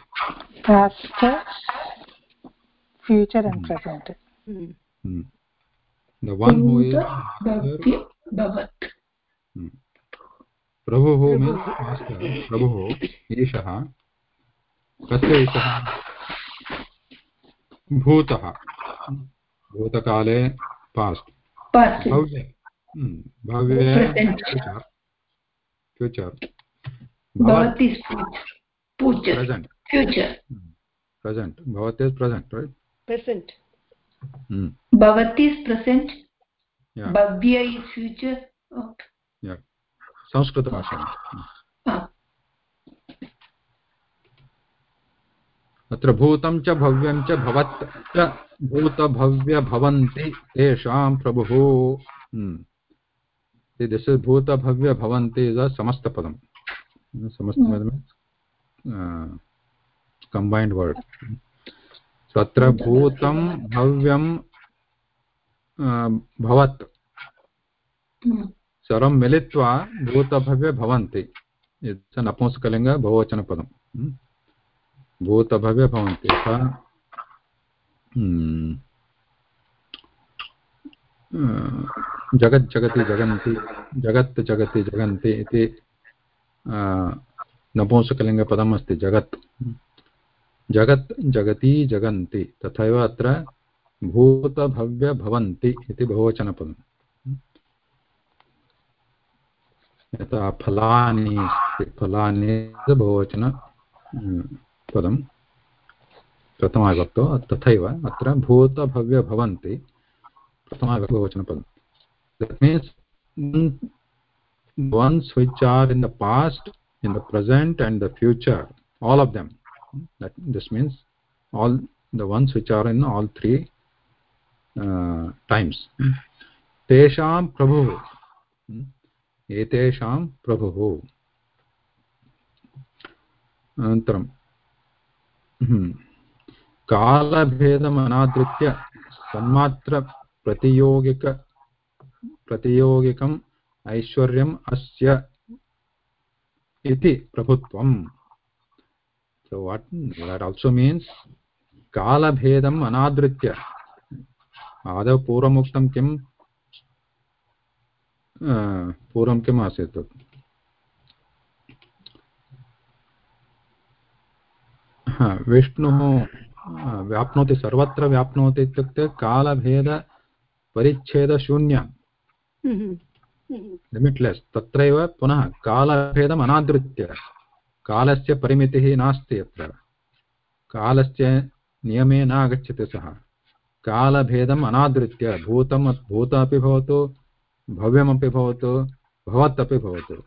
Hmm. The one who is भव्य भवत्। Hmm. means master प्रभुः ईशः कस्य ईशः भूतः। भूतकाले पास्ट्। पास्ट्। भव्य। Hmm. भव्य। Present. फ्यूचर् फ्यूचर् भवत् भवति। फ्यूचर् प्रेसेण्ट् फ्यूचर् प्रेसेण्ट् भवत् इस् प्रेसेण्ट् रैट् Present. भवति इस् प्रेसेण्ट् Yeah. भव्य इस् फ्यूचर् संस्कृतभाषा अत्र भूतं च भव्यं च भवत् च भूतभव्य भवन्ति तेषां प्रभुः दिस् इस् भूतभव्य भवन्ति इस् अ समस्तपदं समस्तपदं कम्बैन्ड् वर्ड् अत्र भूतं भव्यं भवत्। सर्वं मिलित्वा भूतभव्य भवन्ति। It's नपुंसकलिङ्ग बहुवचनपदं Hmm? भूतभव्य भवन्ति। यथा hmm, uh, जगत् जगति जगन्ति जगत् जगति जगन्ति इति नपुंसकलिङ्गपदम् अस्ति जगत्। जगत् जगति जगन्ति तथैव अत्र भूतभव्य भवन्ति इति बहुवचनपदम्। यथा फलानि फलानि बहुवचन पदं प्रथमाविभक्तौ तथैव अत्र भूतभव्य भवन्ति प्रथमाविभक्तौ बहुवचनपदं means mm, ones which are in the past in the present and the future all of them that this means all the ones which are in all three uh, times. तेषां प्रभुः एतेषां प्रभुः अनन्तरं हम्म, सन्मात्रप्रतियोगिक प्रतियोगिकम् ऐश्वर्यम् अस्य इति प्रभुत्वम् so what that also means कालभेदम् अनादृत्य आदौ पूर्वमुक्तं किं पूर्वं किम् आसीत् हा, विष्णुः व्याप्नोति सर्वत्र व्याप्नोति इत्युक्ते कालभेदपरिच्छेदशून्यं. लिमिट्लेस् तत्रैव पुनः कालभेदम् अनादृत्य कालस्य परिमितिः नास्ति अत्र। कालस्य नियमे न आगच्छति सः। कालभेदम् अनादृत्य भूतं भूत अपि भवतु, भव्यमपि भवतु भवत् अपि भवतु।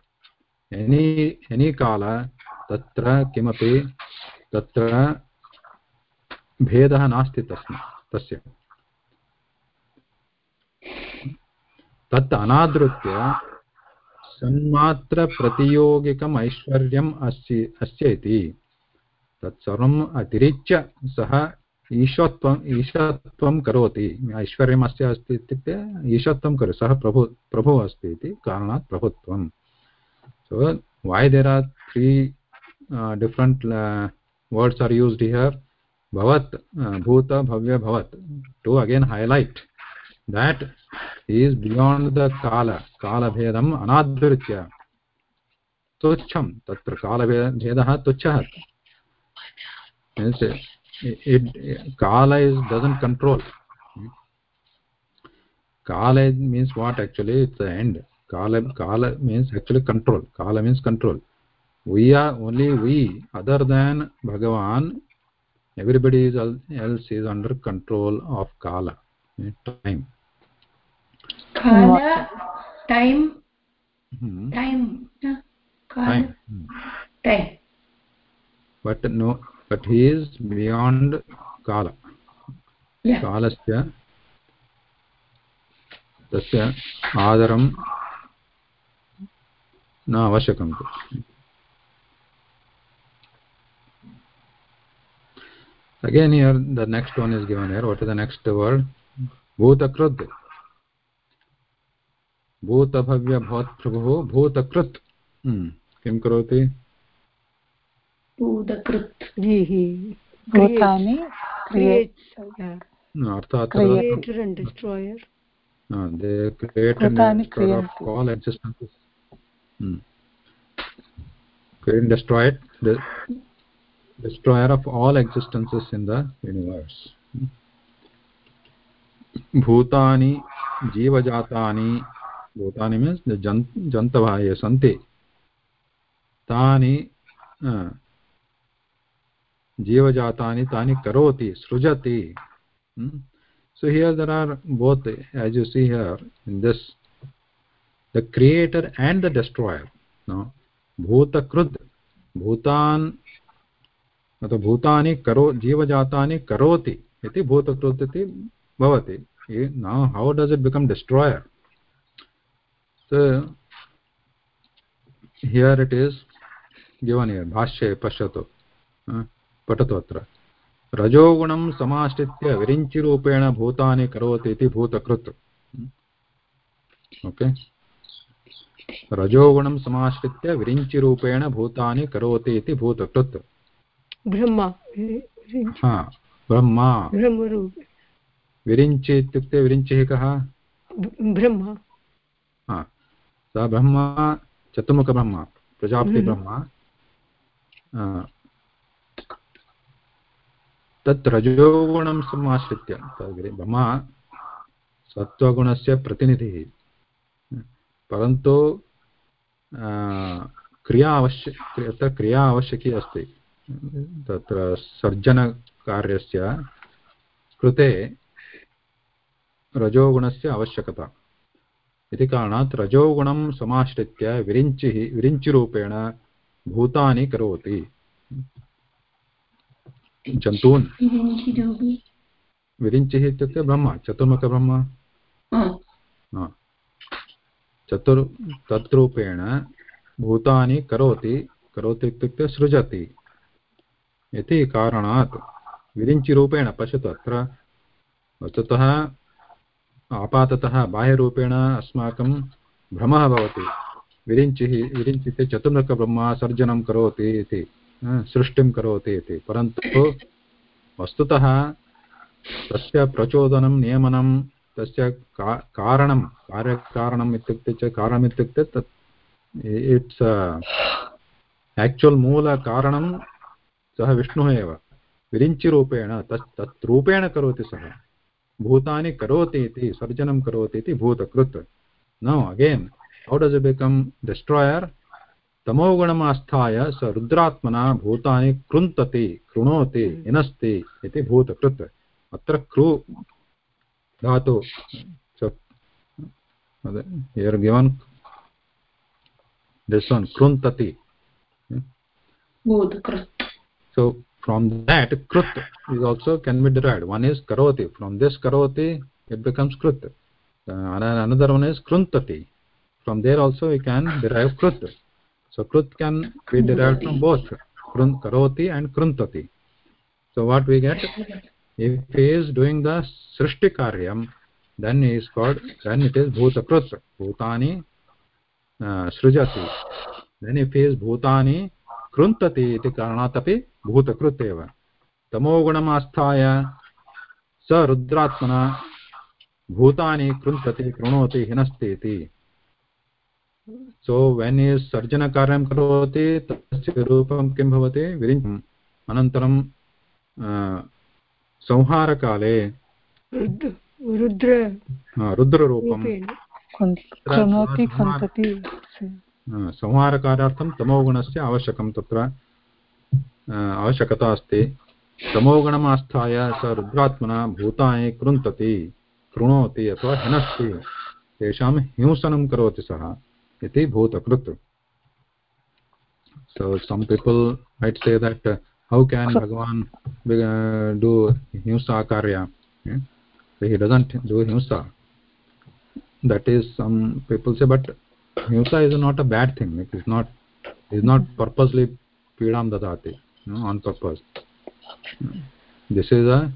एनी एनी काल तत्र किमपि, तत्र भेदः नास्ति तस्मिन् तस्य। तत् अनादृत्य सन्मात्रप्रतियोगिकम् ऐश्वर्यम् अस्ति अस्य इति तत्सर्वम् अतिरिच्य सः ईशत्वम् ईशत्वं करोति। ऐश्वर्यम् अस्य अस्ति इत्युक्ते ईशत्वं करोति सः प्रभु प्रभुः अस्ति इति कारणात् प्रभुत्वं there are three uh, different uh, words are used here? bhavat uh, bhuta bhavya bhavat to again highlight that is beyond the kala kala bhedam anadritya तुच्छं तत्र कालभेदः तुच्छः means it, it kala is doesn't control kala means what actually it's the end kala kala means actually control kala means control we are only we other than bhagavan everybody is else is under control of kala eh, time काल time hmm. Time काल time hmm. Time but no but he is beyond kala Yeah. कालस्य तस्य आदरं न आवश्यकं again here the next one is given here what is the next word bhutakrut भूतभव्य भवत्प्रभुः भूतकृत् हम्म। किं करोति? Destroyer of all existences in the universe भूतानि जीवजातानि भूतानि means जन् जन्तवः ये सन्ति। तानि जीवजातानि तानि करोति, सृजति। So here there are both as you see here in this the creator and the destroyer भूतकृत् भूतान् अथवा भूतानि करो, जीवजातानि करोति इति भूतकृत् इति भवति। No does it become destroyer so here it is. Given here. Bhashye pashyatu पठतु अत्र रजोगुणं समाश्रित्य विरिञ्चिरूपेण भूतानि करोति इति भूतकृत् ओके रजोगुणं समाश्रित्य विरिञ्चिरूपेण भूतानि करोति इति भूतकृत् ब्रह्मा हा ब्रह्मा विरिञ्चि इत्युक्ते विरिञ्चिः कः ब्रह्मा सः ब्रह्मा चतुर्मुखब्रह्मा प्रजापतिब्रह्मा तत् रजोगुणं समाश्रित्य ब्रह्मा सत्त्वगुणस्य प्रतिनिधिः। परन्तु क्रिया आवश्य तत्र क्रिया आवश्यकी अस्ति। तत्र सर्जनकार्यस्य कृते रजोगुणस्य आवश्यकता। इति कारणात् रजोगुणं समाश्रित्य विरिञ्चिः विरिञ्चिरूपेण भूतानि करोति। जन्तून्। विरिञ्चिः इत्युक्ते ब्रह्म चतुर्मुखब्रह्म। चतुर् तद्रूपेण भूतानि करोति। करोति इत्युक्ते सृजति। इति कारणात् विरिञ्चिरूपेण पश्यतु अत्र। वस्तुतः आपाततः बाह्यरूपेण अस्माकं भ्रमः भवति। विरिञ्चिः, विरिञ्चिते चतुर्मुखब्रह्मा सर्जनं करोति इति सृष्टिं करोति इति। परन्तु वस्तुतः तस्य प्रचोदनं, नियमनं, तस्य का, कारणं, कार्यकारणम् इत्युक्ते च कारणम् इत्युक्ते तत्, इट्स् आक्चुवल् मूलकारणं सः विष्णुः एव। विरिञ्चिरूपेण, तत् तत् रूपेण करोति सः। भूतानि करोति इति सर्जनं करोति इति भूतकृत्। No again does it become destroyer तमोगुणमास्थाय स रुद्रात्मना भूतानि कृन्तति कृणोति हिनस्ति इति भूतकृत्। अत्र कृ धातु given kruntati so from that krut is also can be derived one is karoti from this karoti it becomes krut uh, another one is kruntati from there also we can derive krut so krut can be derived from both karoti and kruntati so what we get if he is doing the srishti karyam then he is called then it is bhutakrut bhutani uh, सृजति then if he is bhutani इति कारणात् अपि भूतकृत् एव तमोगुणम् आस्थाय स रुद्रात्मना भूतानि कृन्तति कृणोति हिनस्ति इति सो वेन् इस् सर्जनकार्यं करोति तस्य रूपं किं भवति? विरिञ्चम्। अनन्तरं संहारकाले रुद्र रुद्ररूपं। संहारकार्यार्थं तमोगुणस्य आवश्यकं तत्र। आवश्यकता अस्ति तमोगुणम् आस्थाय स रुद्रात्मना भूताए कृन्तति कृणोति अथवा हिनस्ति। हिंसन कौती करोति सः सो some people might say that how can Bhagavan uh, do hinsa कार्य he doesn't do hinsa. That is some people say but hinsa is not a bad thing it is not is not purposely पीडां ददाति। Know, on purpose this is a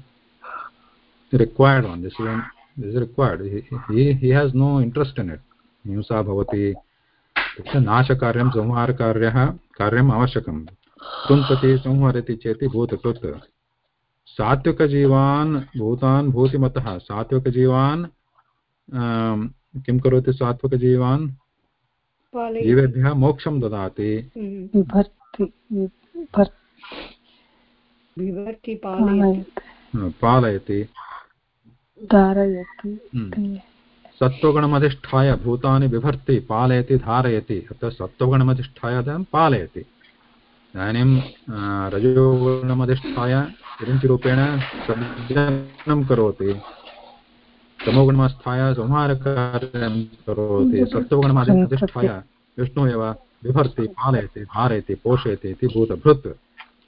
required one this is a, this is required he, he he has no interest in it himsa bhavati नाशकार्यं संहारकार्यः कार्यम् आवश्यकं कृन्तति संहरति चेति भूतकृत् सात्विकजीवान् भूतान् भूतिमतः सात्विकजीवान् किं करोति सात्विकजीवान् पालय जीवेभ्यः मोक्षं ददाति हम्म। विभर्ति विभर्- विभर्ति पालय पालयति। पालयति धारयति। हम्म। सत्त्वगुणमधिष्ठाय भूतानि बिभर्ति पालयति धारयति। अत्र सत्त्वगुणमधिष्ठाय तं पालयति। इदानीं रजोगुणमधिष्ठाय विरिञ्चिरूपेण सर्जनं करोति। तमोगुणमस्थाय संहारकार्यं करोति। सत्त्वगुणमधिष्ठाय विष्णु एव बिभर्ति पालयति धारयति पोषयति इति भूतभृत्।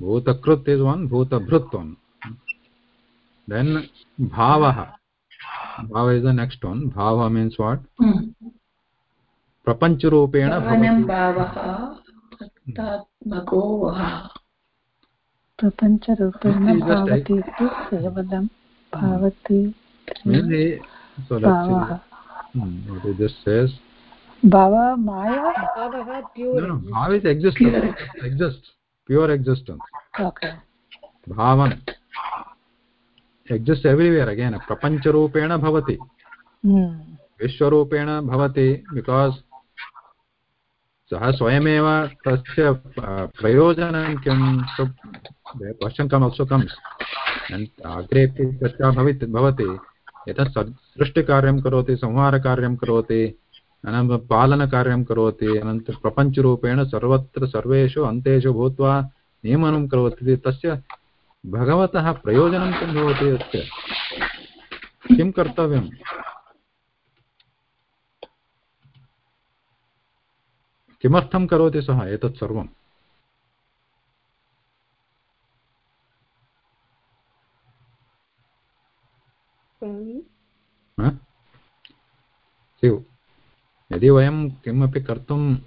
भूतकृत् इस् वन् भूतभृत् वन् देन् भावः भाव इस् द नेक्स्ट् वन् भावः मीन्स् वाट् प्रपञ्चरूपेण भावः means so let's see what it just says. माया। भावः no pure no bhav is existence exist. Pure existence. Okay bhavan. Exists everywhere again. Prapancharupena bhavati. विश्वरूपेण भवति because सः स्वयमेव तस्य प्रयोजनं किं क्वश्चन् कम् आल्सो कम्स् अग्रेपि चर्चा भवित् भवति यतः स- सृष्टिकार्यं करोति संहारकार्यं करोति अनन्तरं पालनकार्यं करोति अनन्तरं प्रपञ्चरूपेण सर्वत्र सर्वेषु अन्तेषु भूत्वा नियमनं करोति तस्य भगवतः प्रयोजनं किं भवति किं कर्तव्यम् किमर्थं करोति सः एतत् सर्वम् ह? See, यदि वयं किमपि कर्तुम्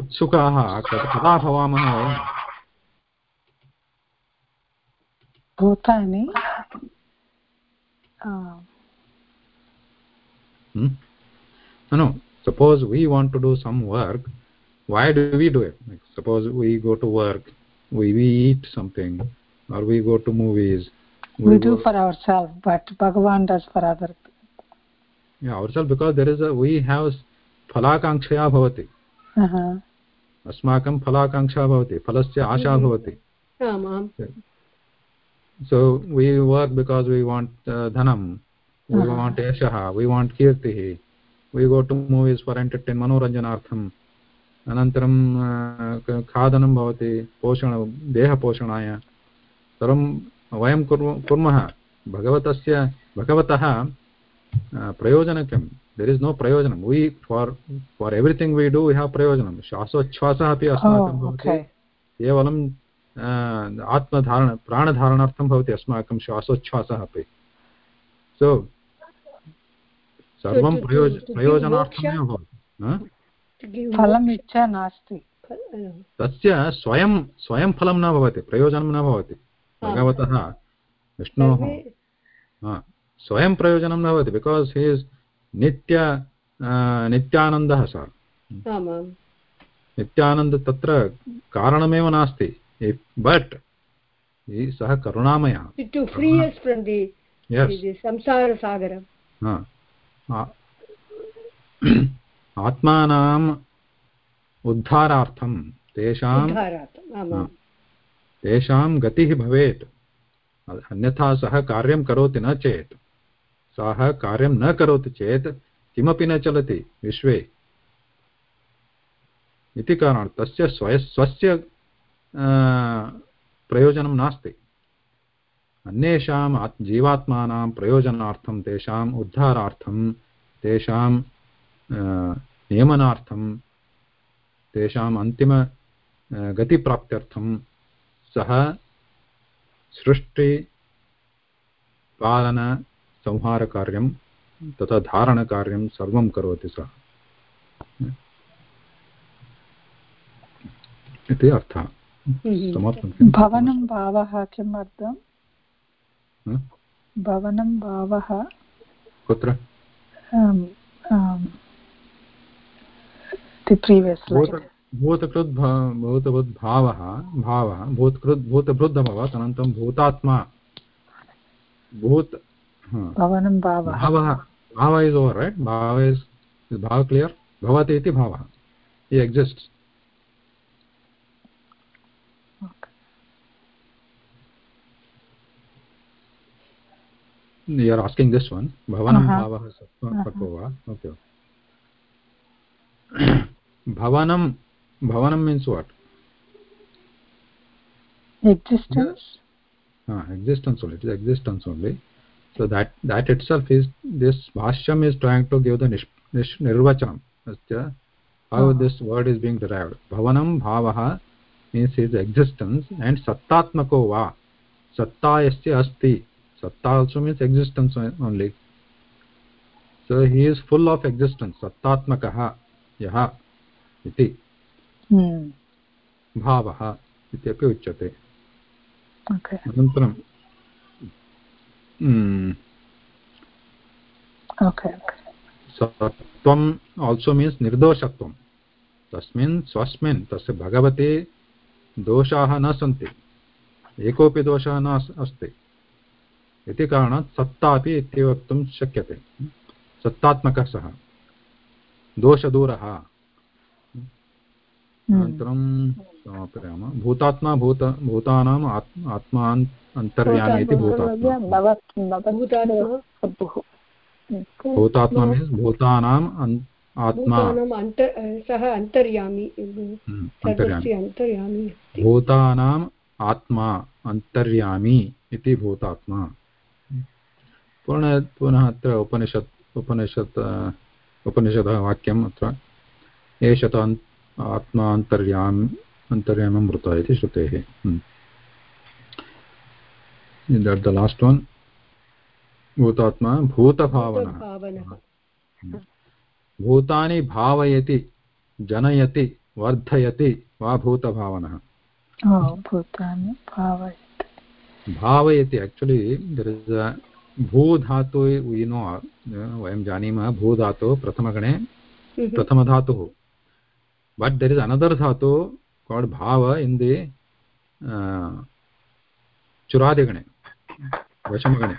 उत्सुकाः कदा कदा भवामः वयं भूतानि Hmm? No, no. Suppose we want to do some work, why do we do it? Like, suppose we go to work, we, we eat something, or we go to movies. we do go- for ourselves but bhagavan does for other yeah, ourselves because there is a we have फलाकाङ्क्षया भवति। अस्माकं फलाकाङ्क्षा भवति फलस्य आशा भवति। So we work because we want धनं we want एषः we want कीर्तिः। We go to movies for entertain मनोरञ्जनार्थम्। अनन्तरं uh, खादनं भवति पोषण देहपोषणाय। सर्वं वयं कुर्मः भगवतस्य भगवतः uh, प्रयोजनं किं देर् इस् नो प्रयोजनं we for for everything we do we have प्रयोजनं श्वासोच्छ्वासः अपि अस्माकं oh, केवलं अ, आत्मधारण प्राणधारणार्थं भवति अस्माकं श्वासोच्छ्वासः अपि सो सर्वं प्रयोज प्रयोजनार्थमेव भवति? To give फलम् इच्छा नास्ति तस्य स्वयं स्वयं फलं न भवति प्रयोजनं न भवति हा. भगवतः विष्णोः हा, स्वयं प्रयोजनं न भवति बिकास् हि इस् नित्य नित्यानन्दः सः। नित्यानन्द तत्र कारणमेव नास्ति। बट् सः करुणामयः। हा. आत्मानाम् उद्धारार्थं. आम् तेषां गतिः भवेत्। अन्यथा सः कार्यं करोति न चेत्। सः कार्यं न करोति चेत् किमपि न चलति विश्वे। इति कारणात् तस्य स्वय स्वस्य प्रयोजनं नास्ति। अन्येषाम् जीवात्मानां प्रयोजनार्थं, तेषाम् उद्धारार्थं तेषां नियमनार्थं, तेषाम् अन्तिम गतिप्राप्त्यर्थं सः सृष्टिपालनसंहारकार्यं तथा धारणकार्यं सर्वं करोति सः। इति अर्थः। हम्म। भवनं भावः किम् अर्थं भवनं भावः? कुत्र? भूतकृद् भावः भूतकृद् भूतभृद् अभवत् अनन्तरं भूतात्मा। भूत भवनं भावः भावः इस् ओवर् रैट् भाव इस् भाव क्लियर् भवति इति भावः इ exists you are asking this one bhavanam uh -huh. bhavah sattvako va okay bhavanam bhavanam means what existence ah existence only it is existence only so that that itself is this bhashyam is trying to give the nish, nish nirvachanam how oh. this word is being derived bhavanam bhavah means his existence and sattatmako va satta yasya asti satta also means existence only so he is full of existence sattatmakah यः इति भावः इत्यपि उच्यते अनन्तरं सत्त्वम् also means निर्दोषत्वं तस्मिन् स्वस्मिन् तस्य भगवते दोषाः न सन्ति एकोऽपि दोषः न अस्ति इति कारणात् सत्ता अपि इति वक्तुं शक्यते सत्तात्मकः सः दोषदूरः अनन्तरं समापयामः भूतात्मा भूत भूतानाम् आत्मा अन्तर्यामि इति भूतात्मा भूतात्मा। मीन्स् भूतानाम् आत्मा। सः अन्तर्यामि। भूतानाम् आत्मा अन्तर्यामि इति भूतात्मा। पुनः पुनः अत्र उपनिषत् उपनिषत् उपनिषदः वाक्यम् अत्र एष आत्मा अन्तर्याम् मृत इति श्रुतेः दट् द लास्ट् वन् भूतात्मा भूतभावनः भूतानि भावयति जनयति वर्धयति वा भूतभावनः भावयति एक्चुलि दर् इस् भूधातु नो वयं जानीमः भूधातु प्रथमगणे प्रथमधातुः बट् देर् इस् अनदर् धातु काल्ड् भाव इन् दि चुरादिगणे दशमगणे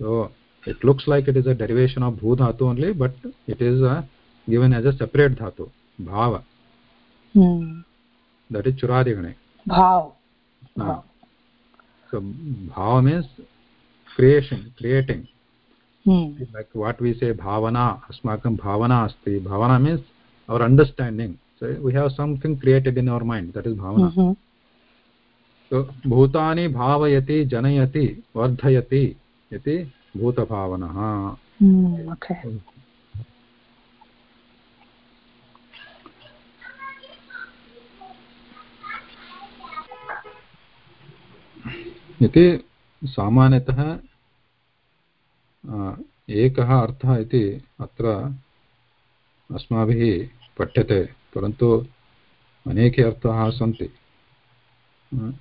so it looks like it is a derivation of bhu dhatu only but it is uh, given as a separate dhatu bhava hmm. that is churadigane bhav uh, so bhava means creation creating hmm. like what we say bhavana asmakam bhavana asti bhavana means our understanding so we have something created in our mind that is bhavana mm -hmm. so bhutani bhavayati janayati vardhayati iti भूतभावनः mm, okay. इति सामान्यतः एकः अर्थः इति अत्र अस्माभिः पठ्यते परन्तु अनेके अर्थाः सन्ति।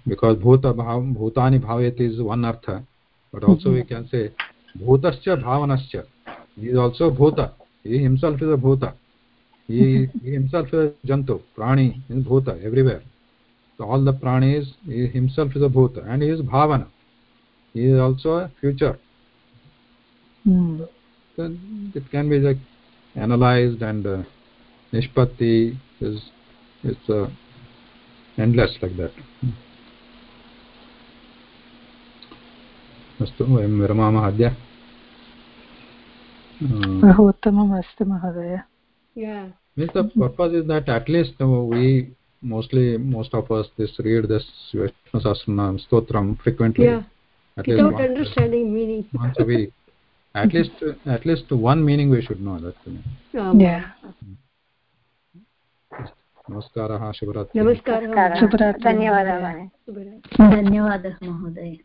बिकास् भूतभाव भाव भावयति is one earth but also we can say भूतस्य भावनश्च। Is also भूत। ही हिंसल्फ् अ भूत। ही इज़ जंतु प्राणी इस् भूत एव्रिवेर् ऑल द प्राणीस् हिंसल्फ् इस् अ भूत एण्ड् हि इस् भावन। He is also future it can be enlarged and निष्पत्ति is it's uh, endless like that अस्तु वयं विरमामः अद्य बहु उत्तमम् अस्ति महोदय means the purpose is that at least uh, we mostly most of us this read this Vishnu Sahasranam Stotram frequently Yeah. at least Without once, understanding meaning. once a week at least at least one meaning we should know that's the meaning. Um, Yeah. नमस्कारः शुभरात्रि। नमस्कारः। शुभरात्रि। धन्यवादः। धन्यवादः महोदय।